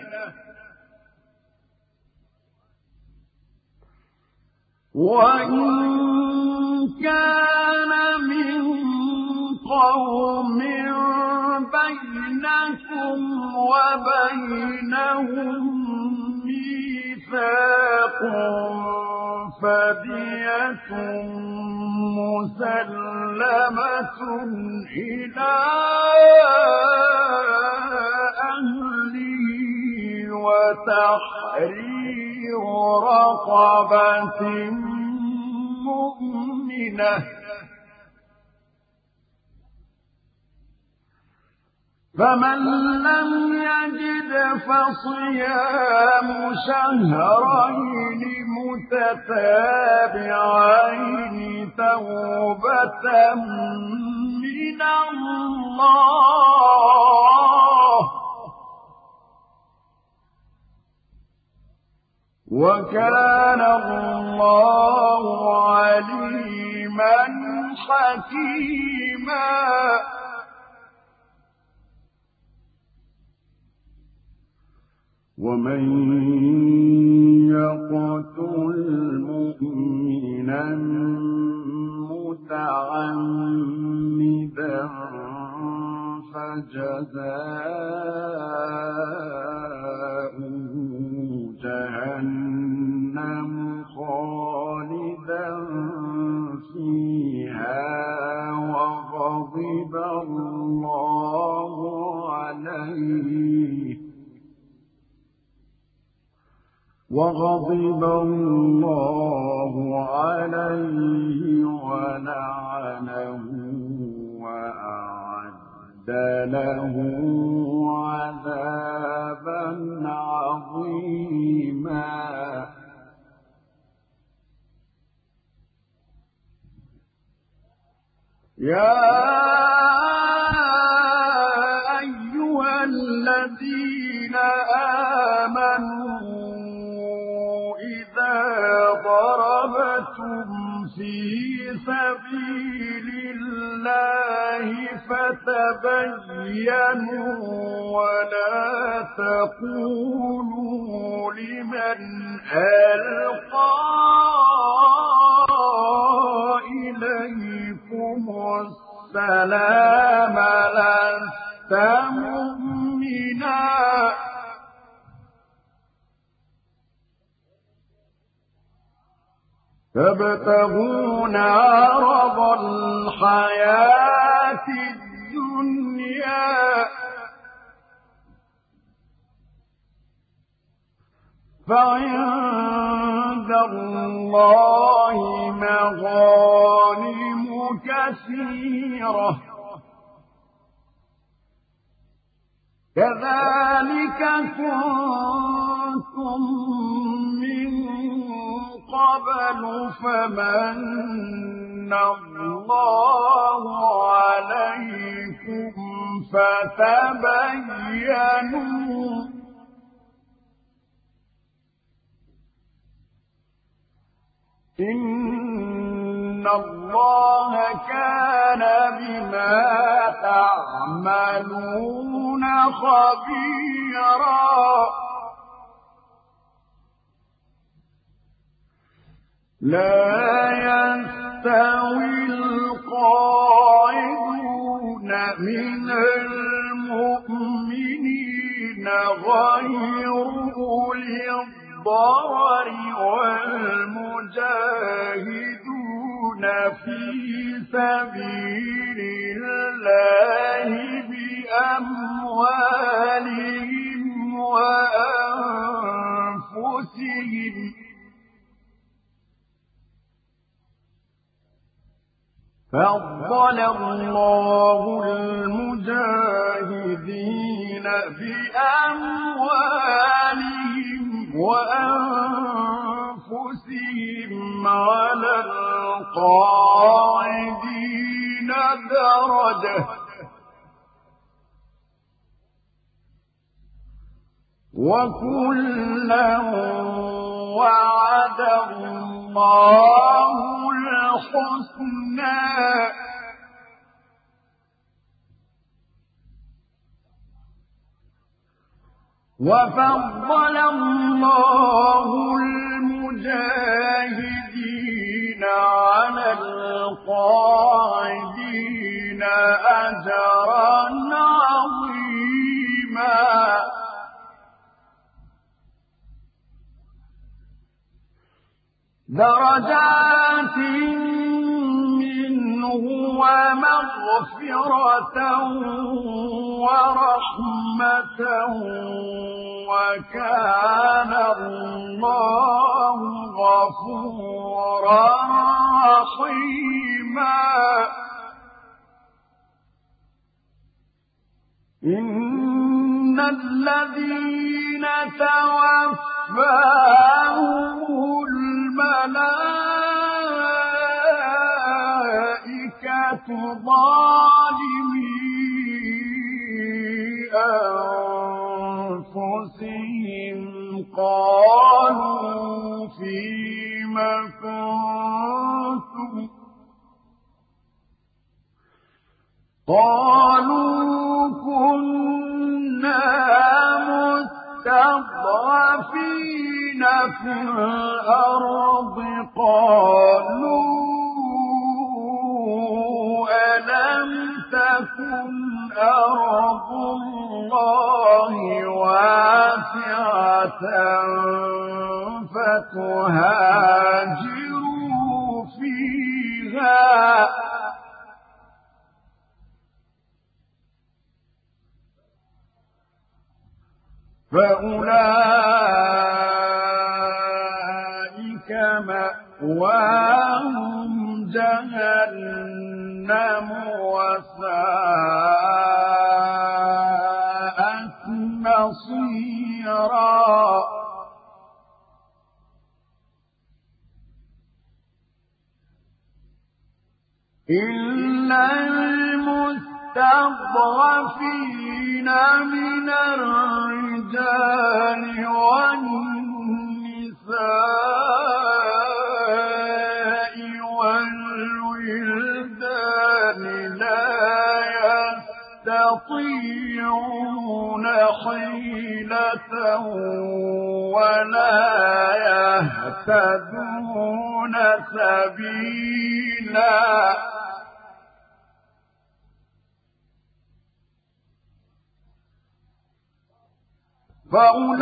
وإن كان من قوم بينكم وبينهم ميثاق فدية مسلمة إلى أهله رقبة مؤمنة. فمن لم يجد فصيام شهرين متتابعين توبة من الله. وكان الله عليما حكيما. ومن يقتل مؤمنا متعمدا فجزاؤه جهنم. وغضب الله عليه. وغضب الله عليه ولعنه وأعد له عذابا عظيما. يا أيها الذين آمنوا إذا ضربتم في سبيل الله فتبينوا ولا تقولوا لمن ألقى السلام لست مؤمنا. تبتغون عرض الحياة الدنيا. فعند الله مغانم كثيرة كذلك كنتم من قبل فمن الله عليكم فتبينوا. إن الله كان بما تعملون خبيرا لا يستوي القاعدون من المؤمنين غير أولي الضرر والمجاهدون في سبيل الله بأموالهم وأنفسهم. فضل الله المجاهدين بأموالهم وأنفسهم على القاعدين درجة. وكلا وعد الله الحسنى. وفضل الله المجاهدين على القاعدين أجرا عظيما. درجات ومغفرة ورحمة وكان الله غفورا رحيما. إن الذين توفاهم الملائكة ظالمي أنفسهم قالوا فيم كنتم؟ قالوا كنا مستضعفين في الأرض. قالوا ألم تكن أرض الله واسعة فتهاجروا فيها فأولئك مأواهم جهنم وساءت مصيرا. إلا المستضعفين من الرجال والنساء يستطيعون حيلة ولا يهتدون سبيلا. فأولئك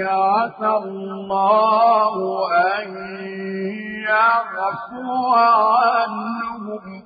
عسى الله أن يعفو عنهم.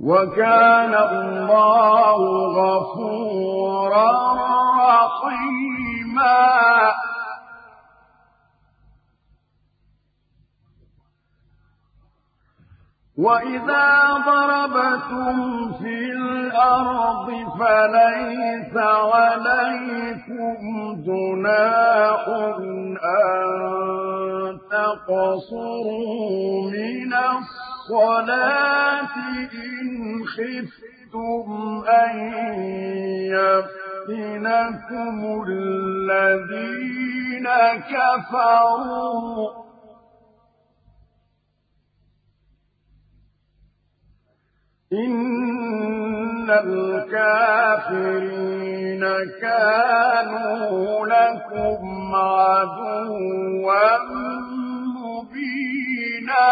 وكان الله غفورا رحيما. وإذا ضربتم في الأرض فليس عليكم جناح أن تقصروا من الصلاة. إن خفتم أن يفتنكم الذين كفروا إن الكافرين كانوا لكم عدوا مبينا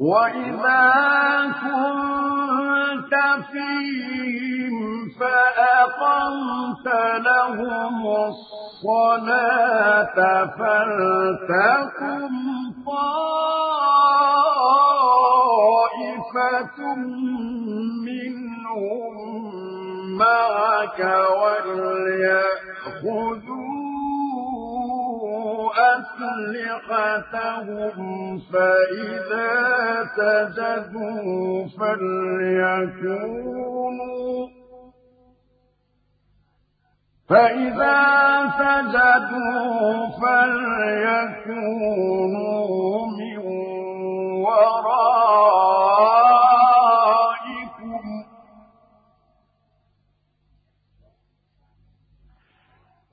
وإذا كنت فيهم فأقمت لهم الصلاة فلتكن طائفة منهم معك وليأخذوا أسلحتهم فإذا سجدوا فليكونوا. فإذا سجدوا فليكونوا من ورائكم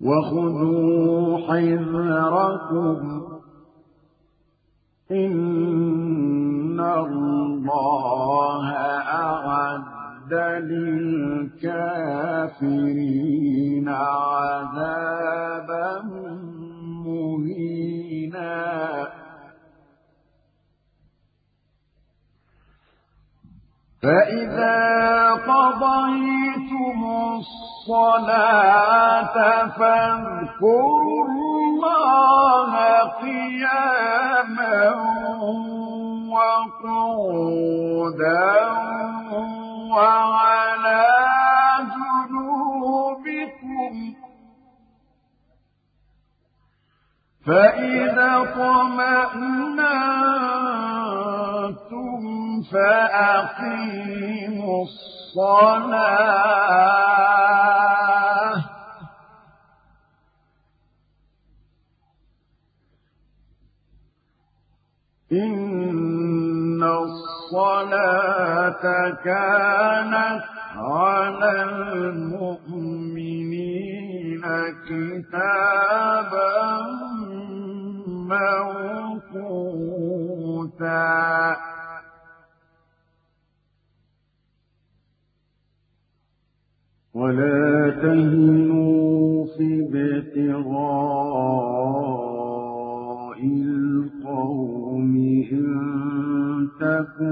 وخذوا حذركم. إن الله أعد للكافرين عذابا مهينا. فإذا قضيتم الصلاة فاذكروا الله قياما وقعودا وعلى جنوبكم فإذا طمأنتم فأقيموا الصلاة إن الصلاة كانت على المؤمنين كتابا موقوتا. ولا تهنوا في ابتغاء القوم إن تكون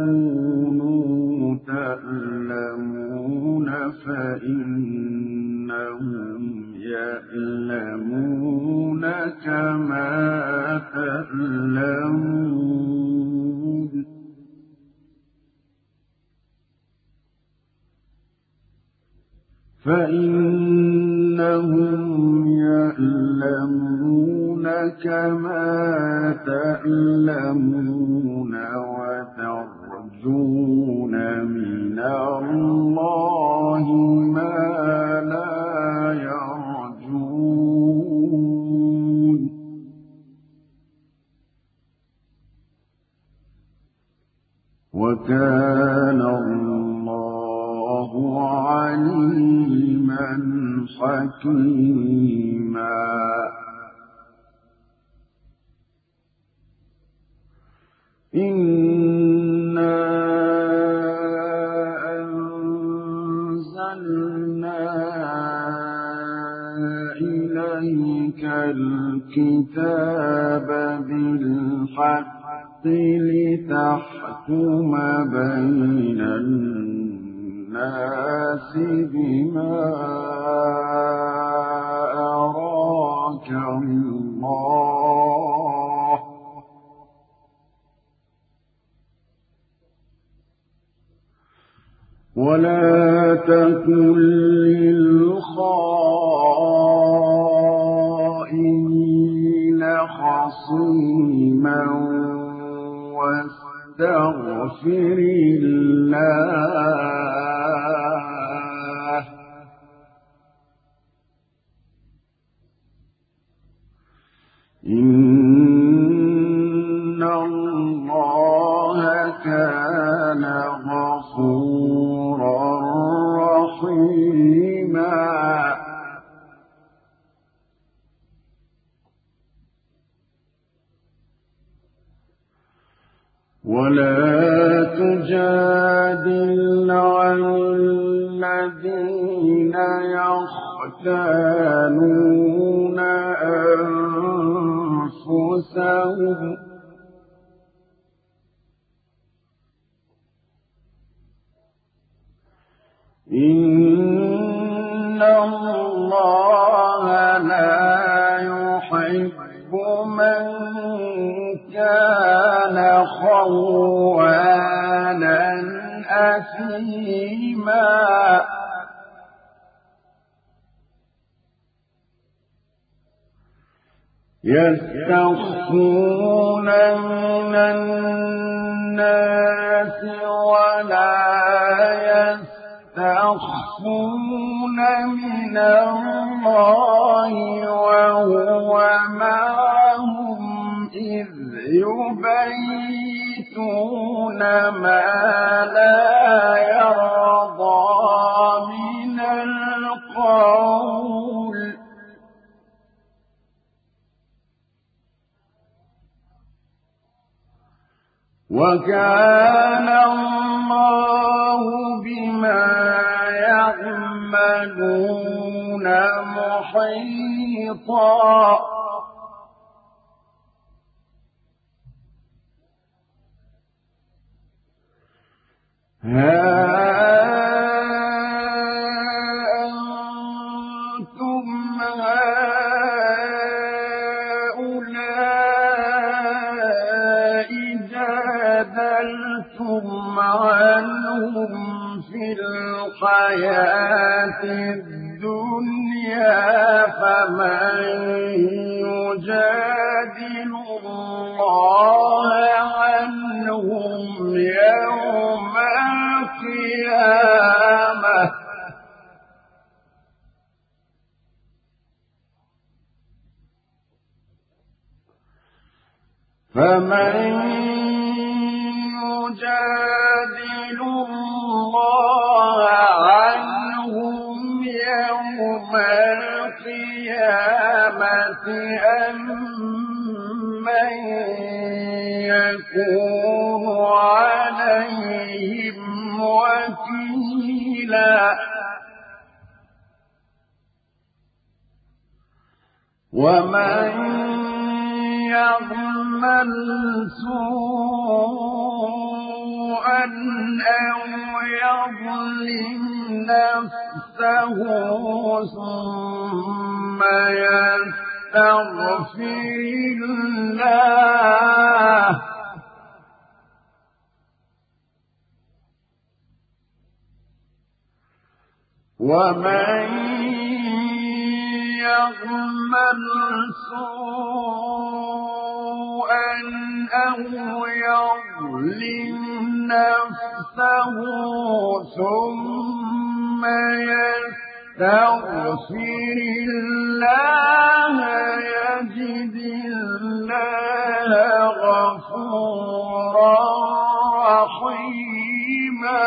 رحيما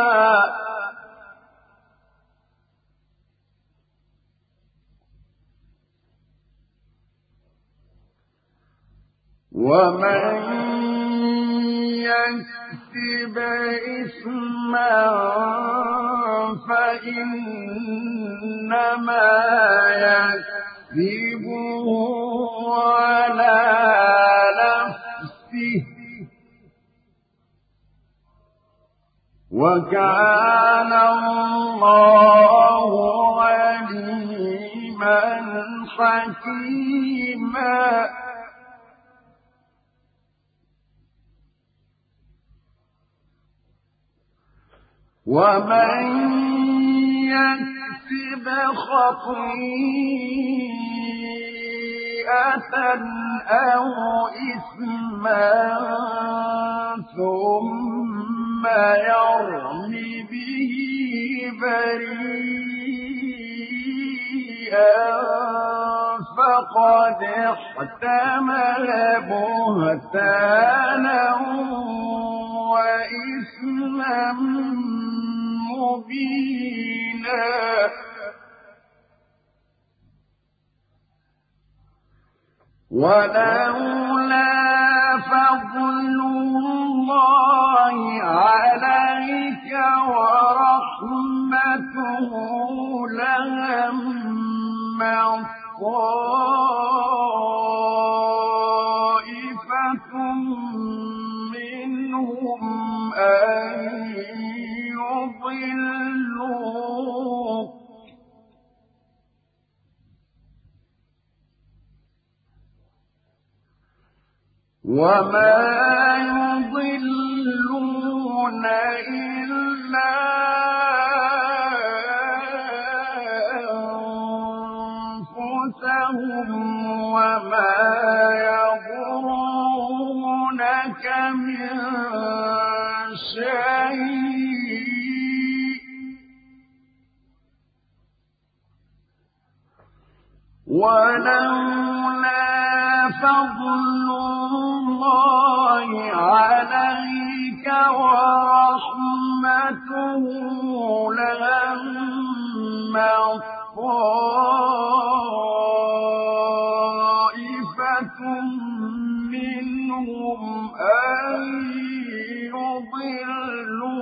ومن يكسب إثما فإنما يكسبه على نفسه وكان الله عليما حكيما. ومن يكسب خطيئة أو إثما ثم يرم به بريئا فقد احتمل بهتانا وإثما مبينا ولولا فضل الله عليك ورحمته لهم منهم أن يضلوك وما يضلون إلا أنفسهم وما يضرونك من شيء ولولا فضل الله عليك ورحمته لهم طائفة منهم أن يضلوك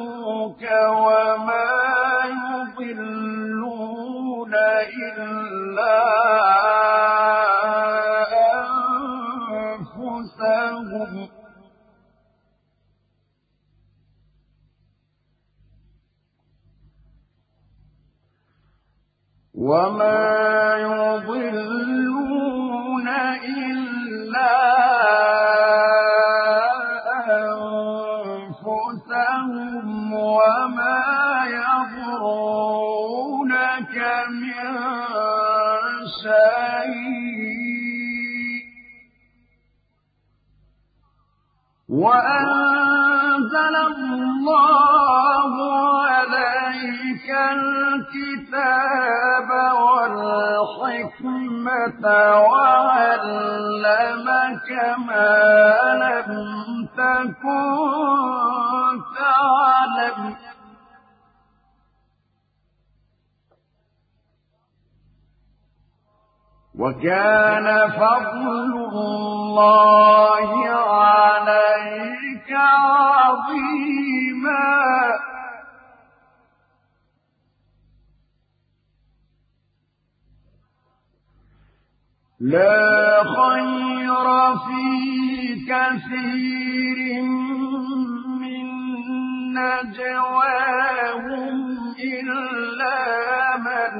وما يضلون إلا وما يضلون إلا أنفسهم وما يضرونك من شيء وأنزل الله عليك الكتاب والحكمة وعلمك ما لم تكن تعلم. وكان فضل الله عليك عظيما. لا خير في كثير من نجواهم إلا من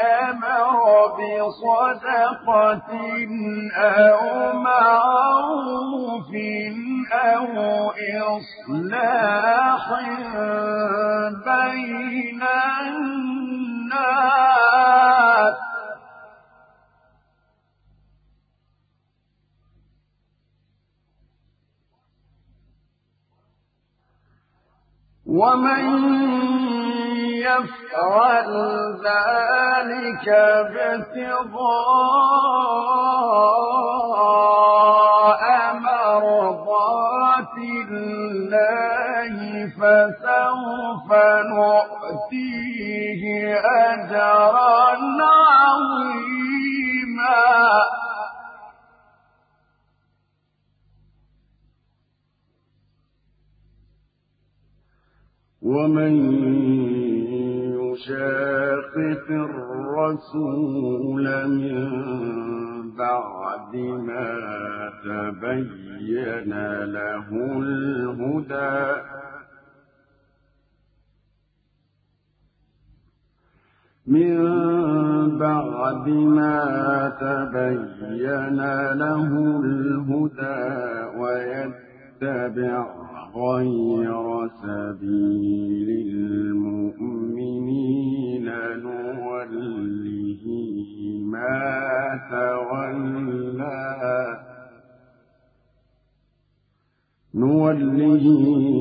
أمر بصدقة أو معروف أو إصلاح بين الناس. ومن يفعل ذلك ابتغاء مرضات الله فسوف نؤتيه أجرا عظيما ومن يشاقق الرسول من بعد ما تبين له الهدى. من بعد ما تبين له الهدى ويتبع غير سبيل المؤمنين نوله ما تولى. نوله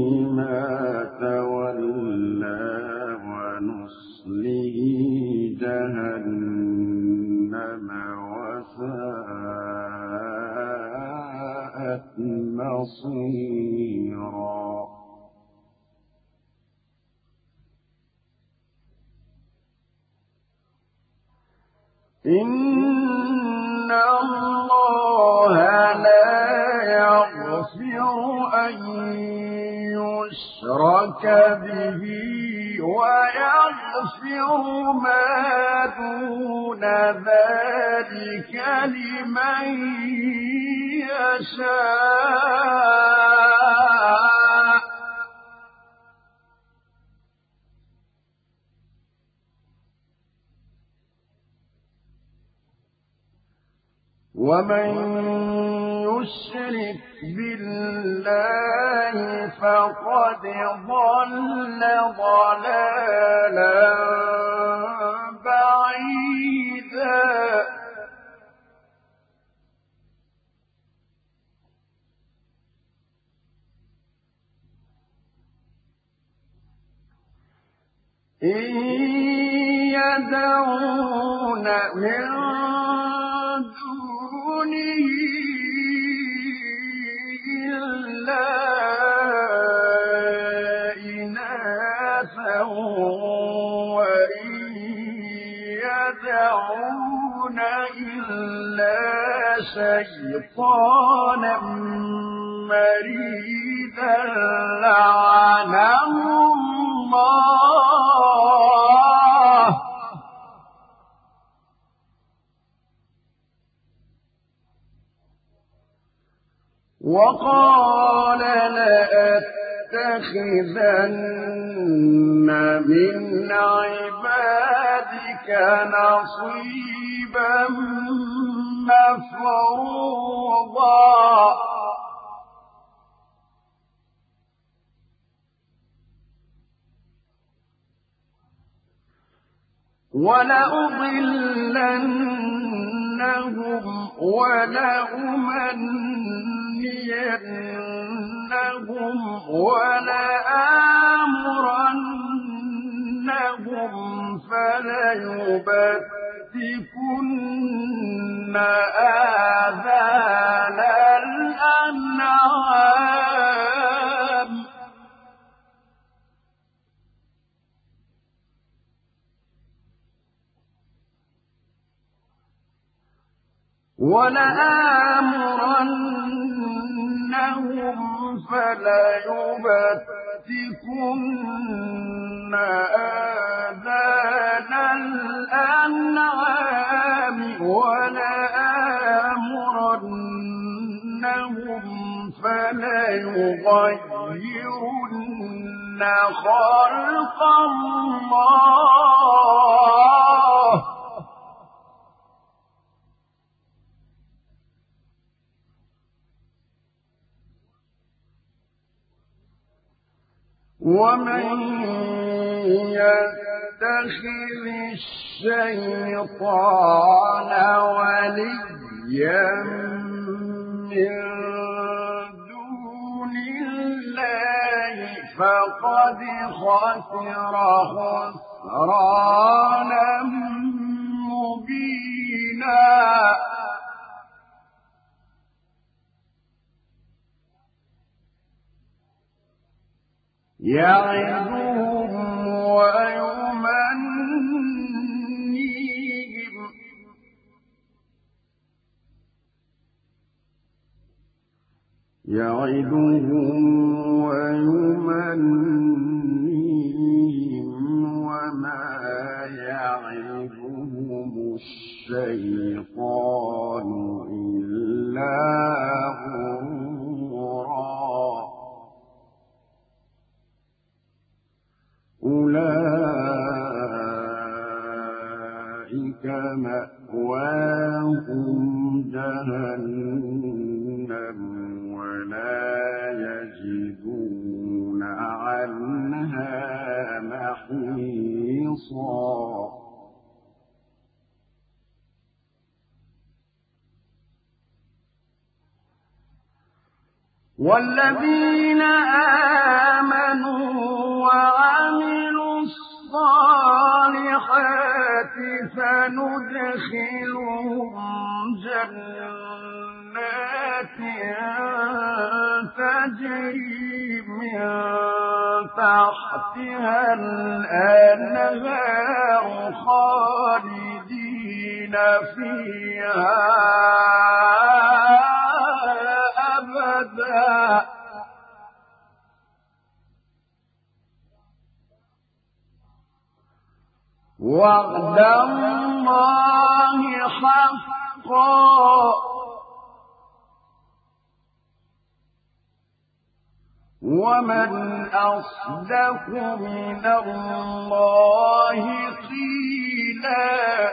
ومن أصدق من الله قيلا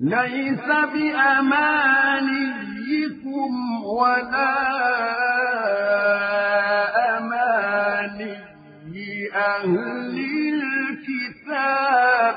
ليس بأمانيكم ولا أماني أهل الكتاب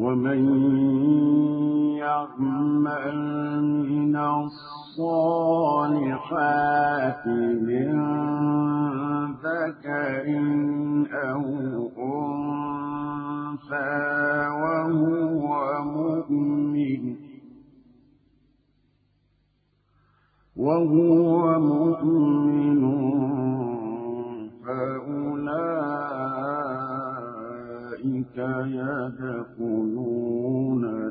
ومن يعمل من الصالحات من ذكر أو أنثى وهو مؤمن وهو مؤمن يدخلون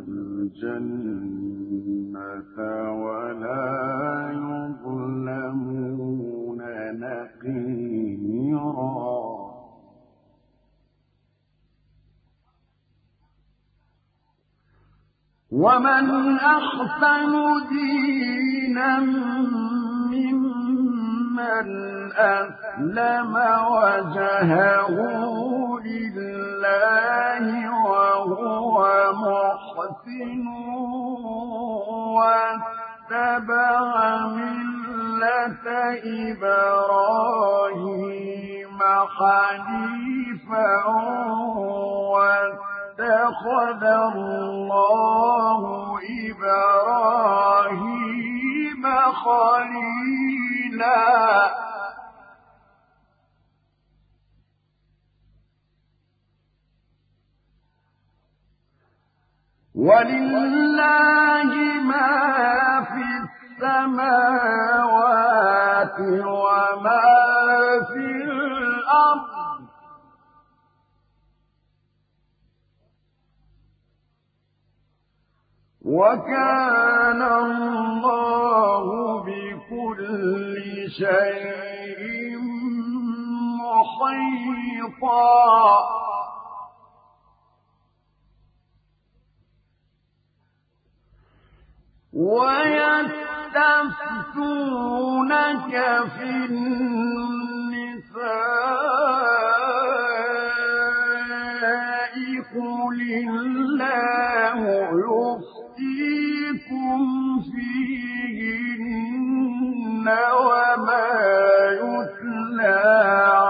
الجنة ولا يظلمون نقيرا. ومن أحسن دينا ممن أسلم وجهه لله وهو محسن واتبع ملة إبراهيم حنيفا اتخذ الله إبراهيم خليلا. ولله ما في السماوات وما في الأرض. وكان الله بكل شيء محيطا. ويستفتونك في النساء قل الله يفتيكم وما يتلى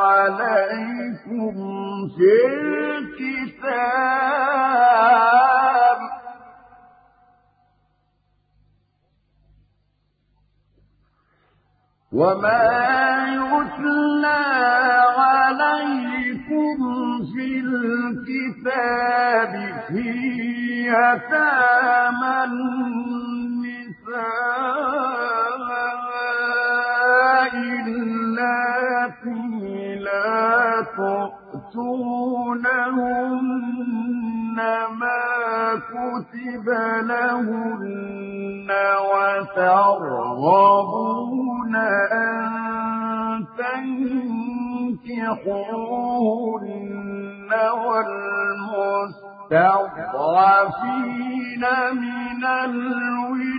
عليكم في الكتاب وما يتلى عليكم في الكتاب في يتامى النساء اللاتي لا تؤتونهن ما كتب لهن وترغبون أن تنكحوهن والمستضعفين من الولدان.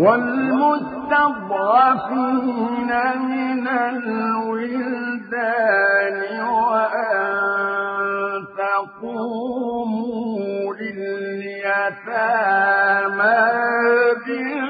والمستضعفين من الولدان وأن تقوموا لليتامى بالقسط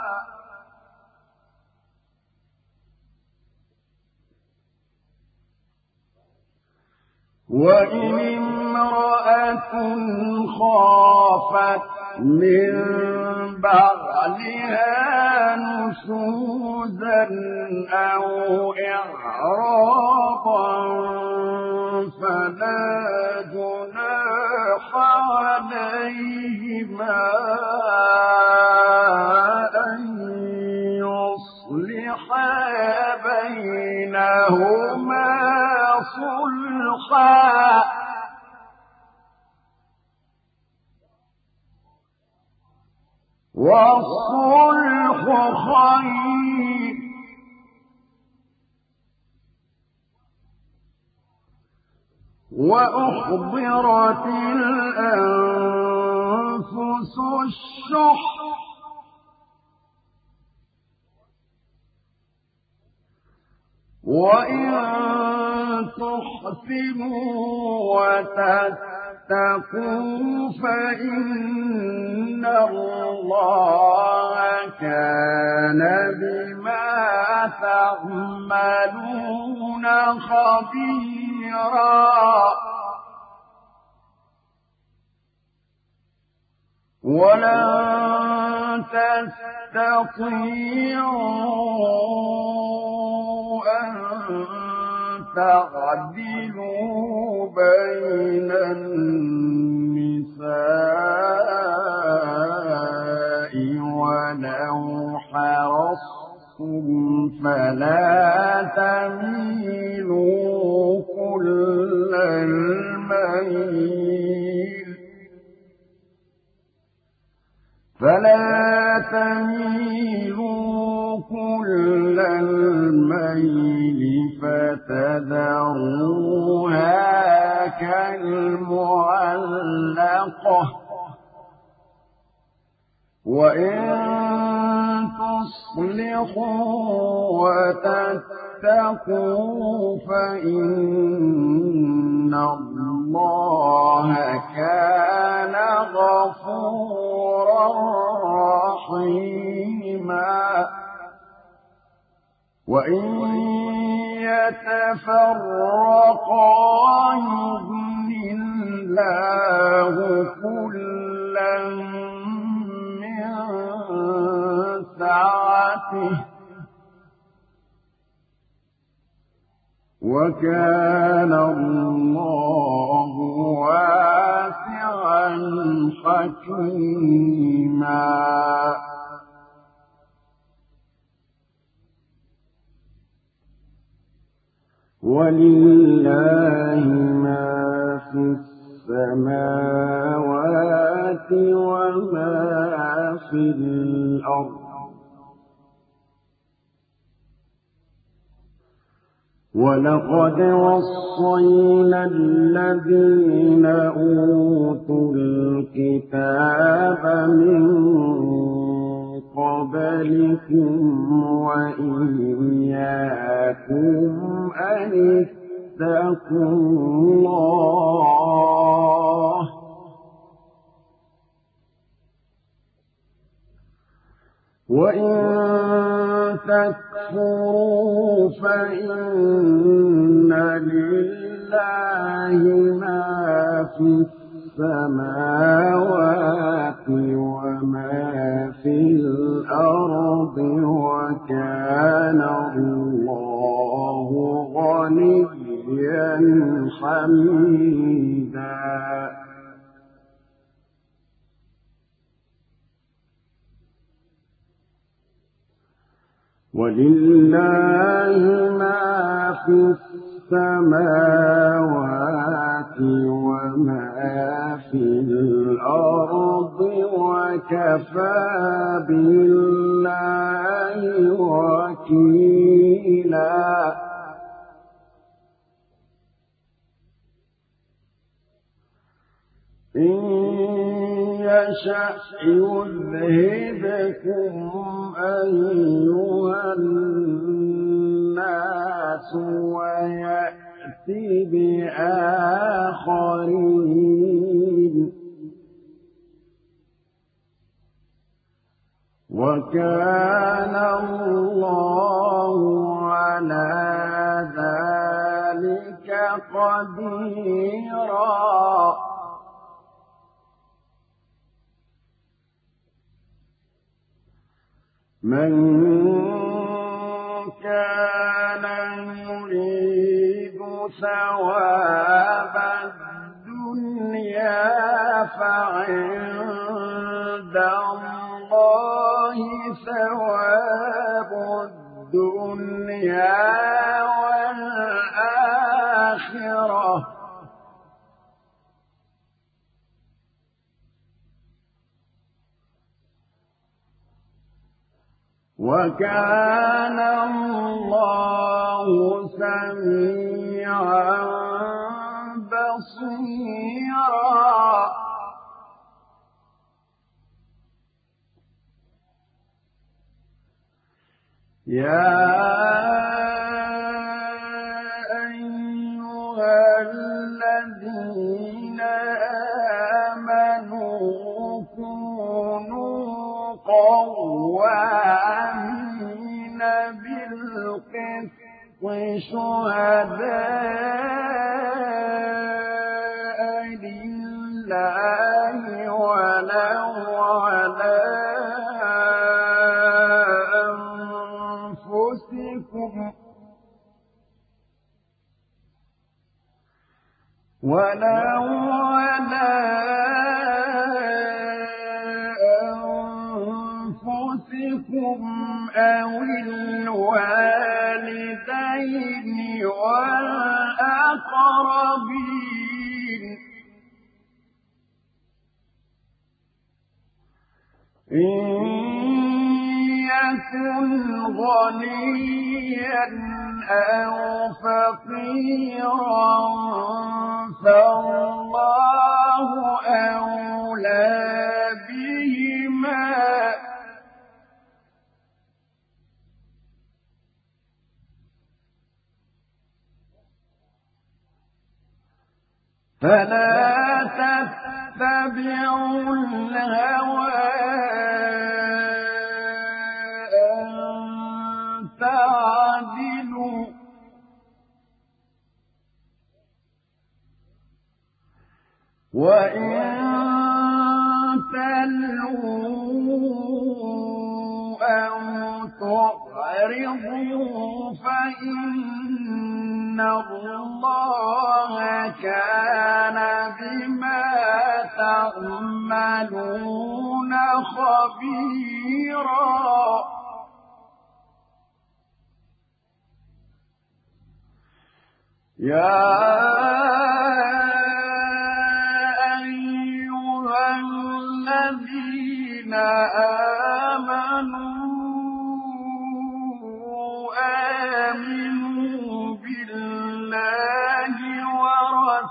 وإن امرأة خافت من بعلها نشوزا أو إعراضا فلا جناح عليهما أن يصلحا بينهما صلحا والصلح خير. وأحضرت الأنفس الشح. وإن تحسنوا وتتقوا فإن الله كان بما تعملون خبيرا ولن تستطيعوا أن تعدلوا بين النساء ولو حرصتم فلا تميلوا كل الميل فلا تميلوا كل الميل فتذروها كالمعلقة. وإن تصلحوا وتتقوا فإن الله كان غفورا رحيما. وإن يتفرقا يغن الله كلا من سعته وكان الله واسعا حكيما ولله ما في السماوات وما في الأرض. ولقد وصينا الذين أوتوا الكتاب من قبلكم وإياكم أن اتقوا الله. وإن تكفروا فإن لله ما في السماوات وما في الأرض وكان الله غنيا حميدا. ولله ما في السماوات وما في الأرض وكفى بالله وكيلا. إن يشأ يذهبكم أيها الناس ويأتي بآخرين. وكان الله على ذلك قديرا. من كان ثواب الدنيا فعند الله ثواب الدنيا والآخرة. وكان الله سميعا بصيرا يا أيها الذين آمنوا كونوا قوامين بالقسط شهداء لله والأقربين إن يكن غنيا أو فقيرا فالله أولى فلا تتبعوا الهوى أن تعدلوا وإن تلووا أو تعرضوا فإن الله كان بما تعملون خبيرا. يا أيها الذين آمنوا آمنوا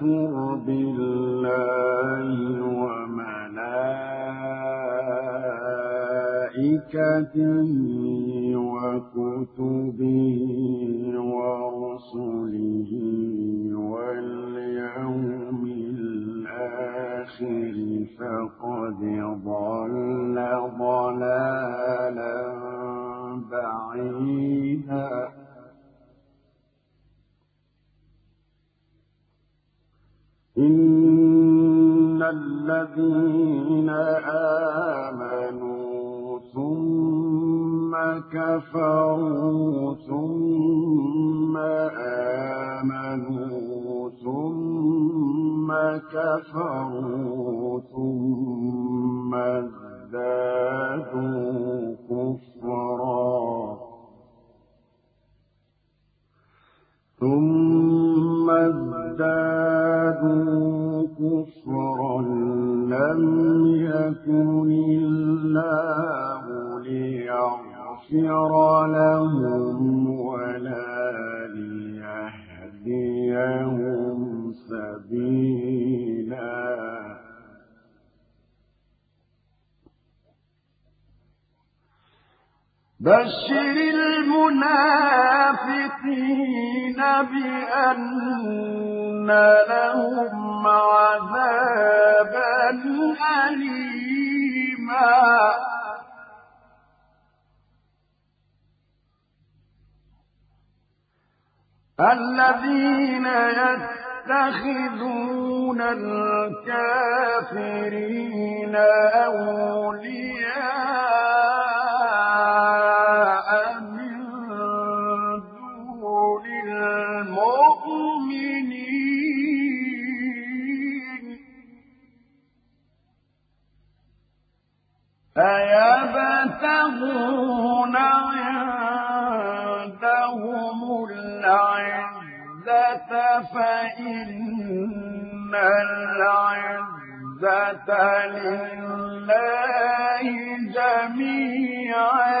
يكفر بالله وملائكته وكتبه ورسله واليوم الآخر فقد ضل ضلالا بعيدا إن الذين آمنوا ثم كفروا ثم آمنوا ثم كفروا ثم ازدادوا كفرا ثم ازدادوا كفرا لم يكن الله ليغفر لهم ولا ليهديهم سبيلا بشر المنافقين بأن لهم عذابا أليما. الذين يتخذون الكافرين أولياء. أيبتغون عندهم العزة فإن العزة لله جميعا.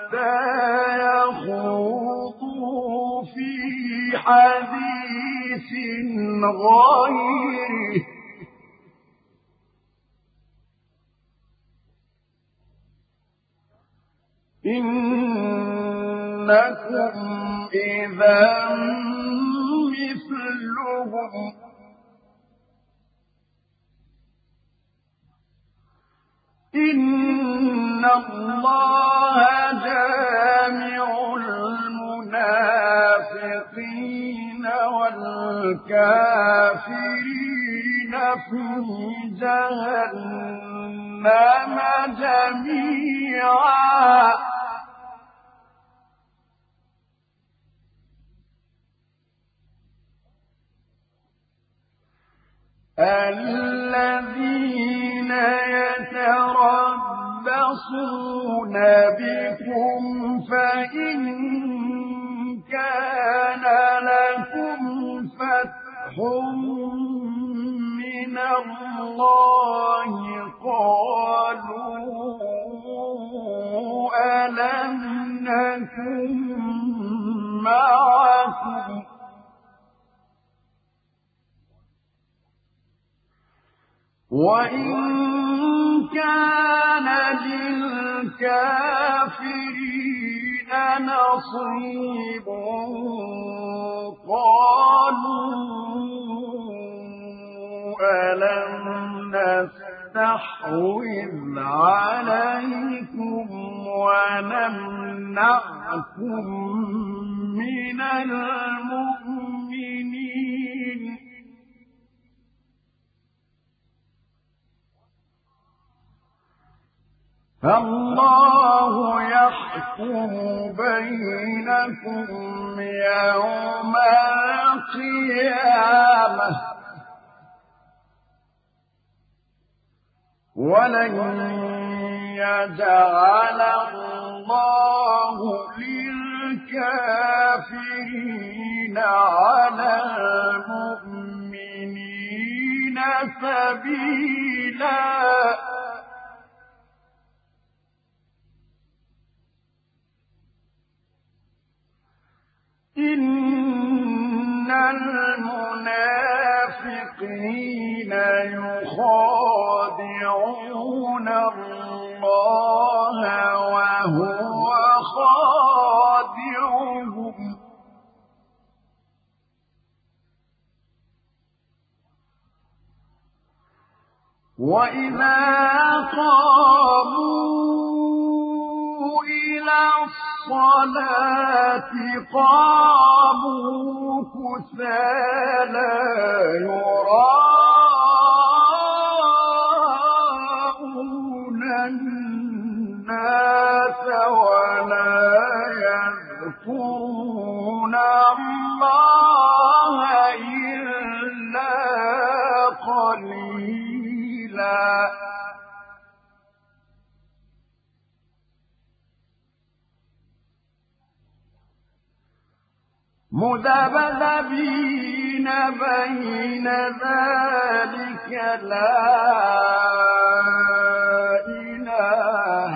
يخوضوا في حديث غيره. إنكم إذا مثلهم إن الله جامع المنافقين الكافرين في جهنم جميعا الذين يتربصون بكم فإن كان لكم فتح من الله قالوا ألم نكن معكم وإن كان للكافرين نصيب قالوا ألم نستحوذ عليكم ونمنعكم من المؤمنين فالله يحكم بينكم يوم القيامة. ولن يجعل الله للكافرين على المؤمنين سبيلاً. إن المنافقين يخادعون الله وهو خادعهم وإذا قاموا إلى الصلاة قاموا كسالى يراءون الناس ولا يذكرون الله مذبذبين بين ذلك لا إله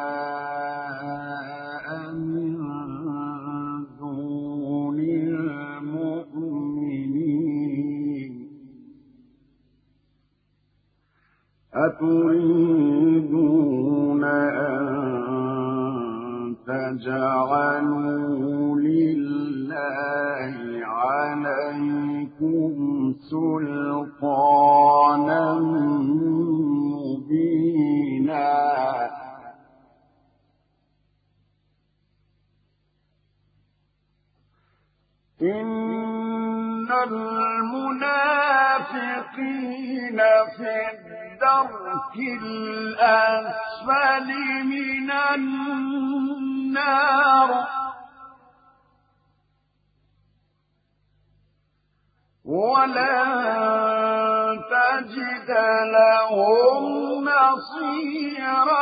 أتريدون أن تجعلوا لله عليكم سلطانا مبينا. إن المنافقين في الدرك الأسفل من النار. ولن تجد لهم نصيرا.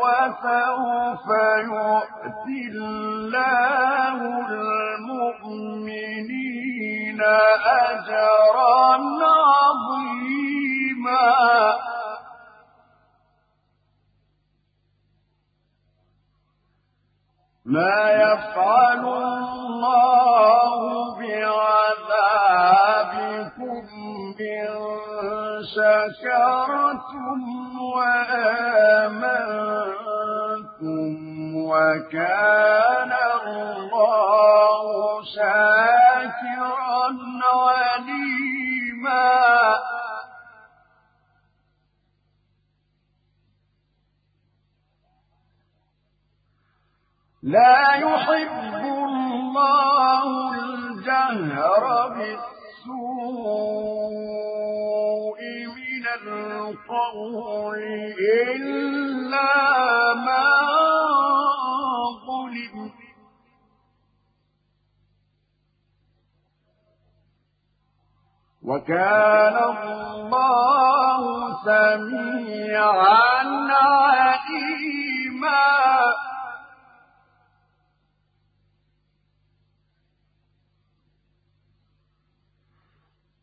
وسوف يؤتي الله المؤمنين أجرا عظيما. ما يفعل الله بعذابكم إن شكرتم وآمنتم وكان الله شاكرا عليما لا يحب الله الجهر بالسوء القول إلا ما ظلم. وكان الله سميعا عليما.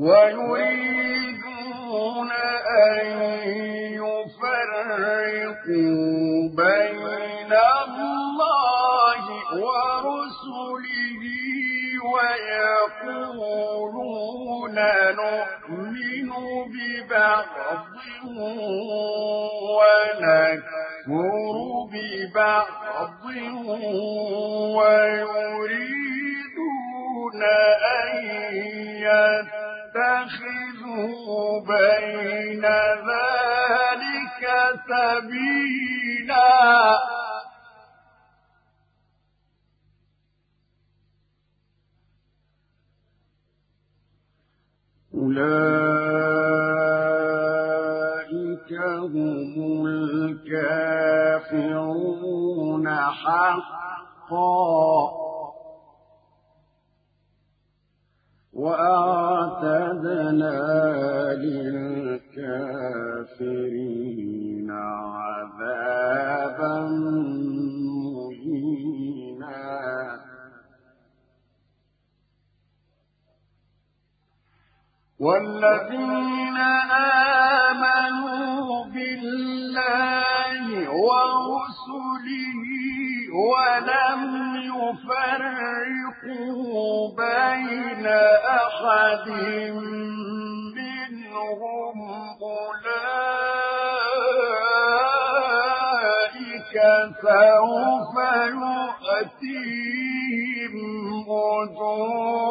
ويريدون أن يفرقوا بين الله ورسله ويقولون نؤمن ببعض ونكفر ببعض ويريدون أن يتبعوا اتخذوا بين ذلك سبيلا. أولئك هم الكافرون حقا. وأعتدنا للكافرين عذابا مهينا. والذين آمنوا بالله ورسله ولم يفرقوا بين أحد منهم أولئك سوف يؤتيهم أجورهم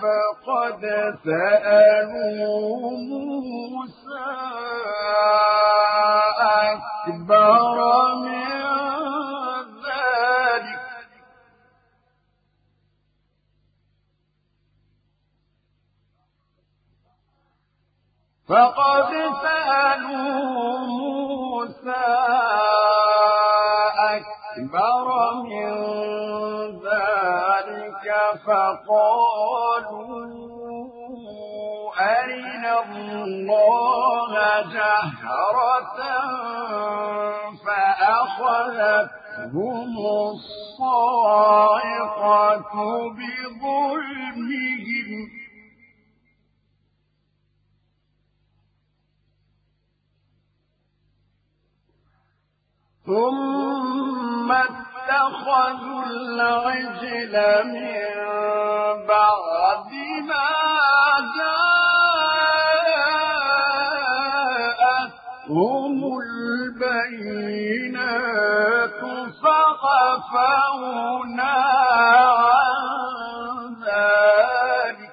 فقد سألوا موسى أكبر من ذلك. فقد سألوا موسى أكبر من ذلك فقالوا أرنا الله جهرة فأخذتهم الصاعقة بظلمهم. ثم اتخذوا العجل من بعد ما جاءتهم البينات فغفونا عن ذلك.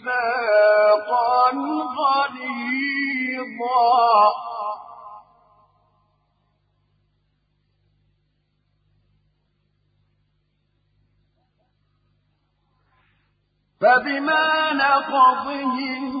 ميثاقا غليظا فبما نقضهم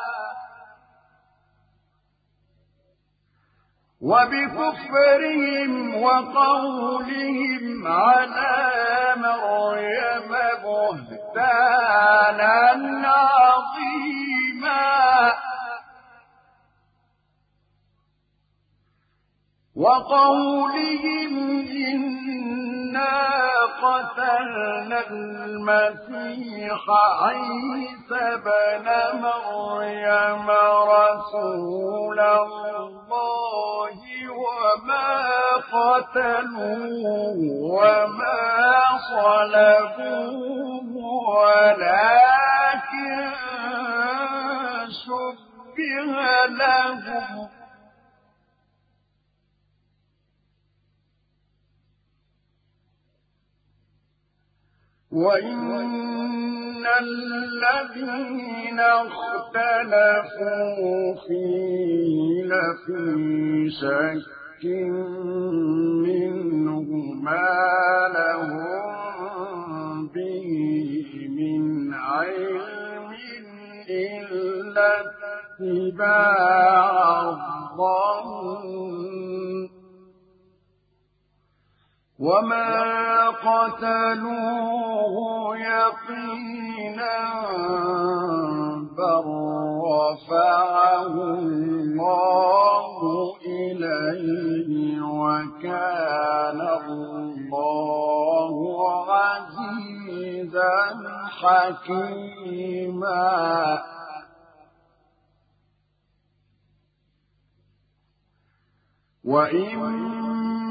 وبكفرهم وقولهم على مريم بهتانا عظيما. وقولهم إنا قتلنا المسيح عيسى بن مريم رسول الله وما قتلوه وما صلبوه ولكن شبه لهم. وإن الذين اختلفوا فيه لفي شك منه ما لهم به من علم إلا اتباع الظن وما قتلوه يقينا بل رفعه الله إليه وكان الله عزيزا حكيما وإن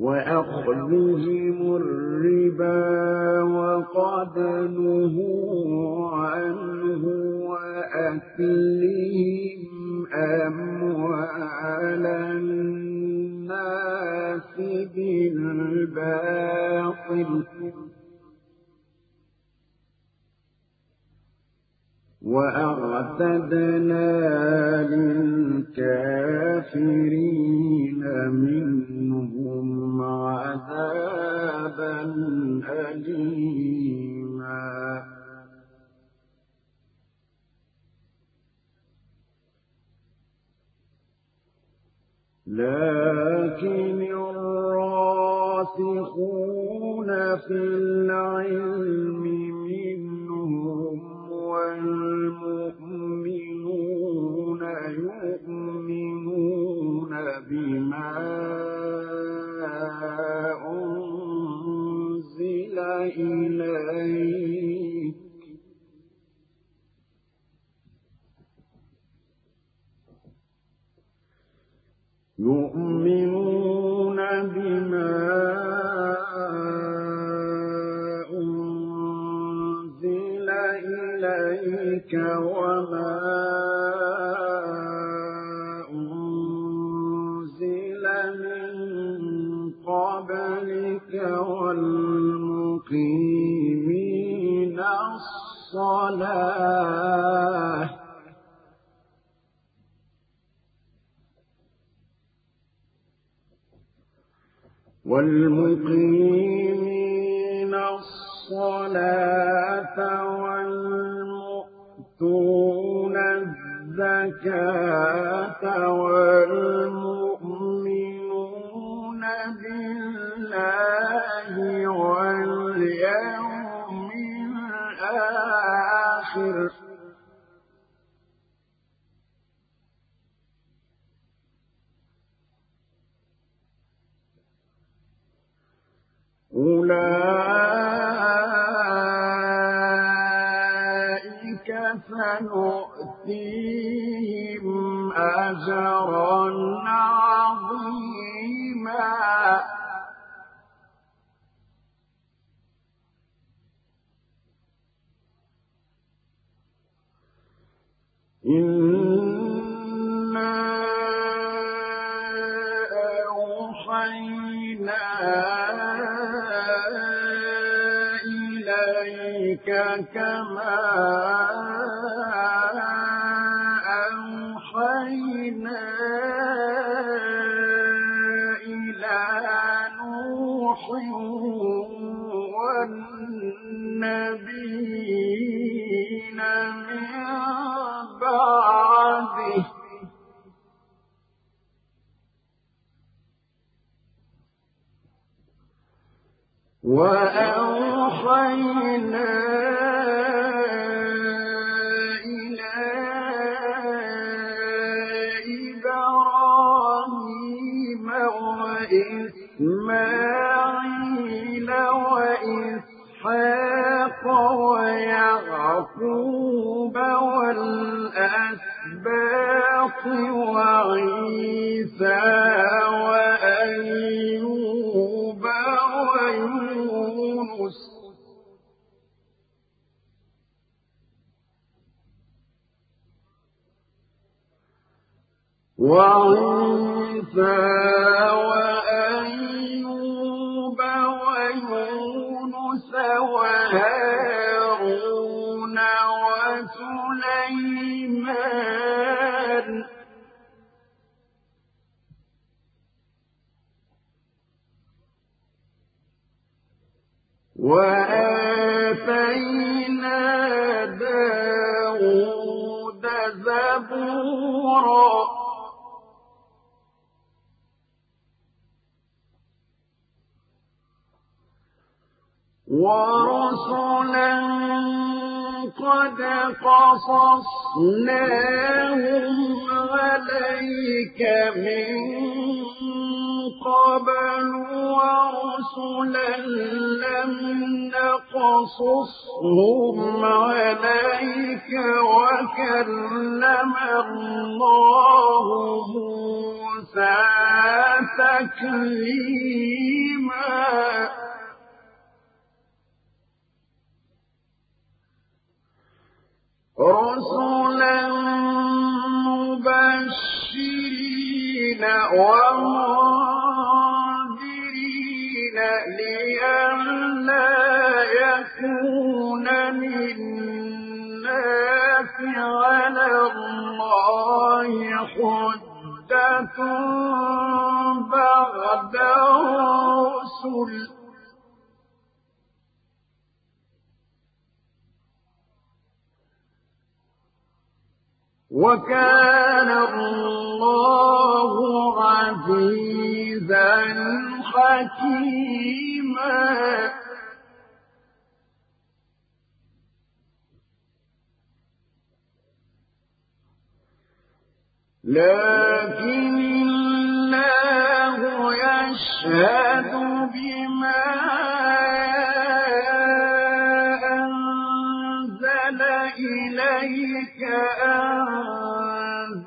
وأخذهم الربا وقد نهوا عنه وأكلهم أموال الناس بالباطل. وأعتدنا للكافرين منهم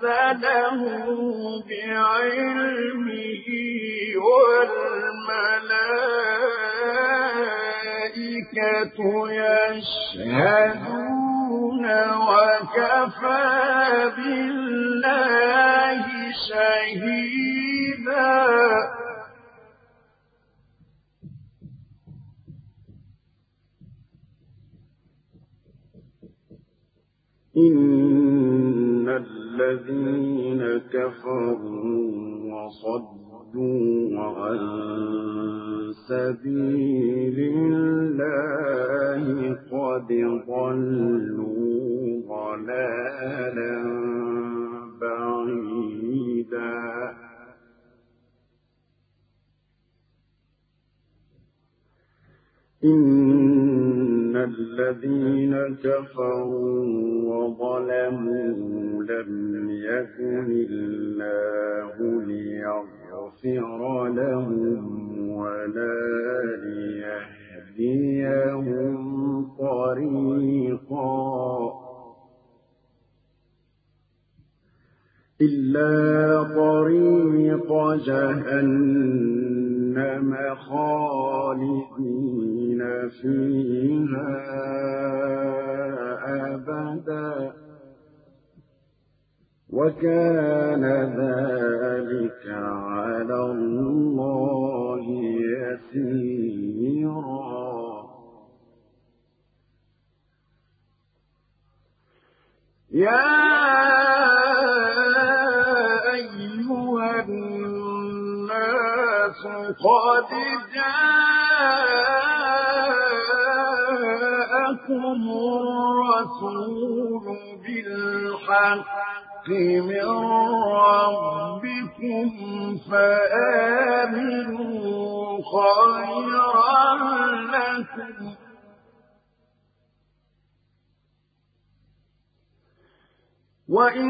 أنزله بعلمه والملائكة يشهدون وكفى بالله شهيدا. إن الذين كفروا وصدوا عن سبيل الله قد ضلوا ضلالا بعيدا. إن الذين كفروا وظلموا لم يكن الله ليغفر لهم ولا ليهديهم طريقا إلا طريق جهنم خالدين فيها أبدا. وكان ذلك على الله يسيرا. يا قد جاءكم الرسول بالحق من ربكم فآمنوا خيرا لكم وإن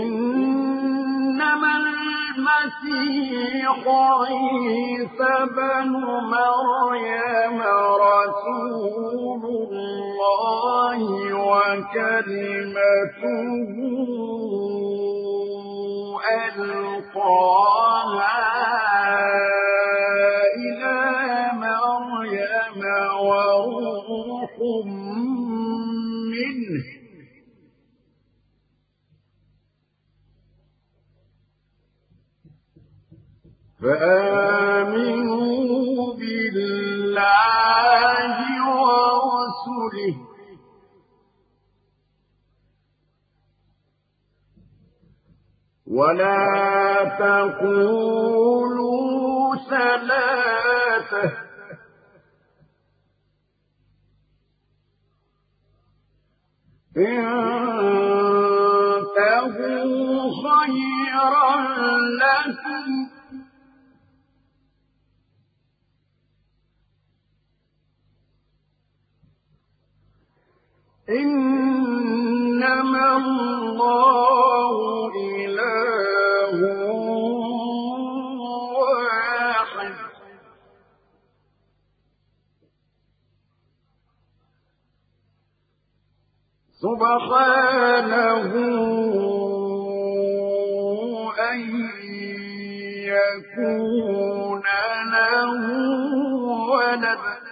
إنما المسيح عيسى بن مريم رسول الله وكلمته ألقاها إلى مريم وروح منه فآمنوا بالله ورسله. ولا تقولوا ثلاثة. انتهوا خيرا لكم. إنما الله إله واحد. سبحانه أن يكون له ولد.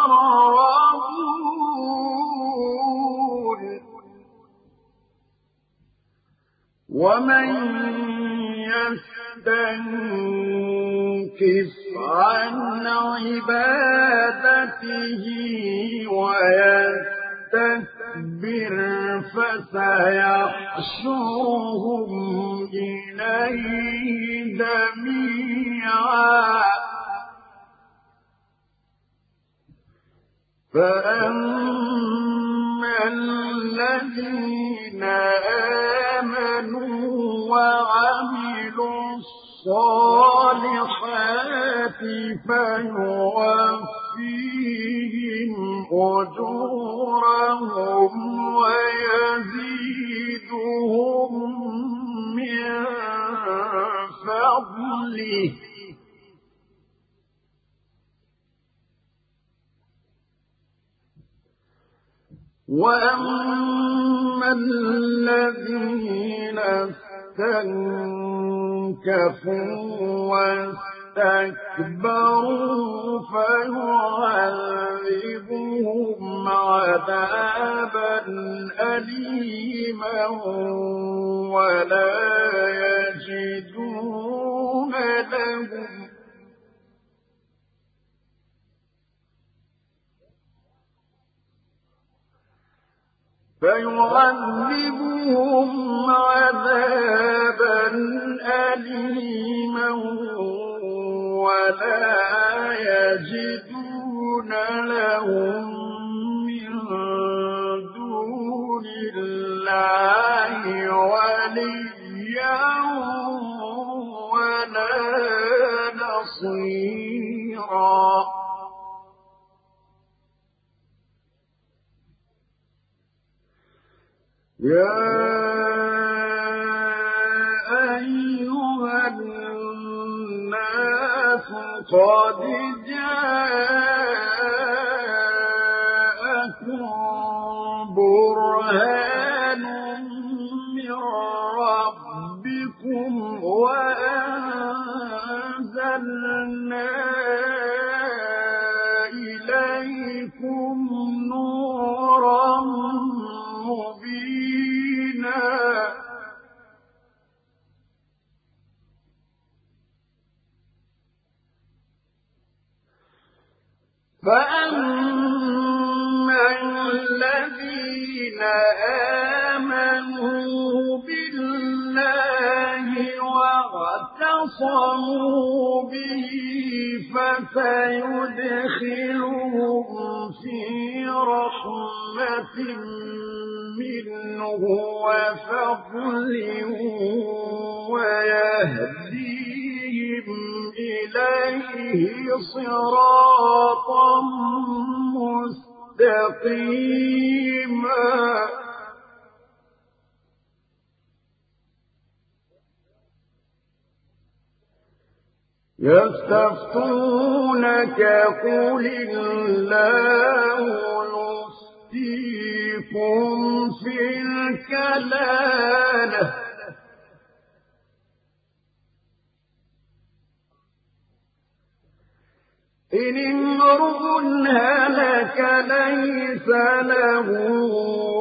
ومن يستنكف عن عبادته ويستكبر فسيحشرهم إليه جميعا. فأما الذين آمنوا وعملوا الصالحات فيوفيهم أجورهم ويزيدهم من فضله. وأما الذين استنكفوا اسْتَكْبَرُوا فَيُعَذِّبُهُمْ عَذَابًا أَلِيمًا وَلَا يَجِدُونَ لَهُمْ فيعذبهم عذابا أليما ولا يجدون لهم من دون الله وليا ولا نصيرا يا أيها الناس قد جاءكم فأما الذين آمنوا بالله واعتصموا به فسيدخلهم في رحمة منه وفضل ويهديهم إليه صراطا مستقيما. يستفتونك قل الله يفتيكم في الكلالة إن امرؤ هلك ليس له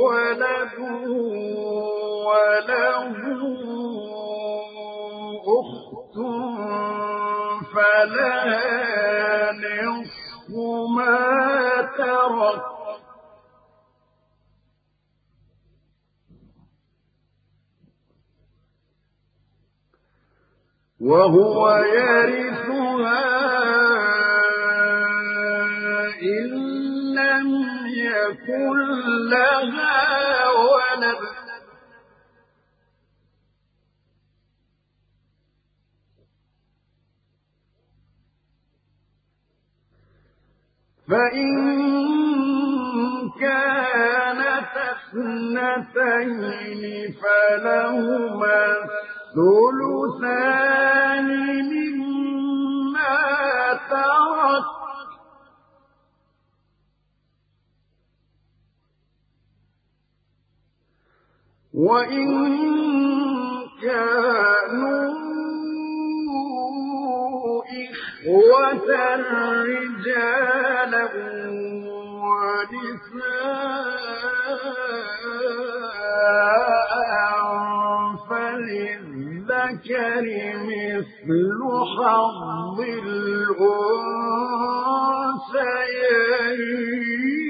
ولد وله أخت فلا نصف ما ترك. وهو يرثها يكن لها ولد. فإن كانت اثنتين فلهما الثلثان مما ترك وإن كانوا إخوة رجالا ونساء فللذكر مثل حظ الأنثيين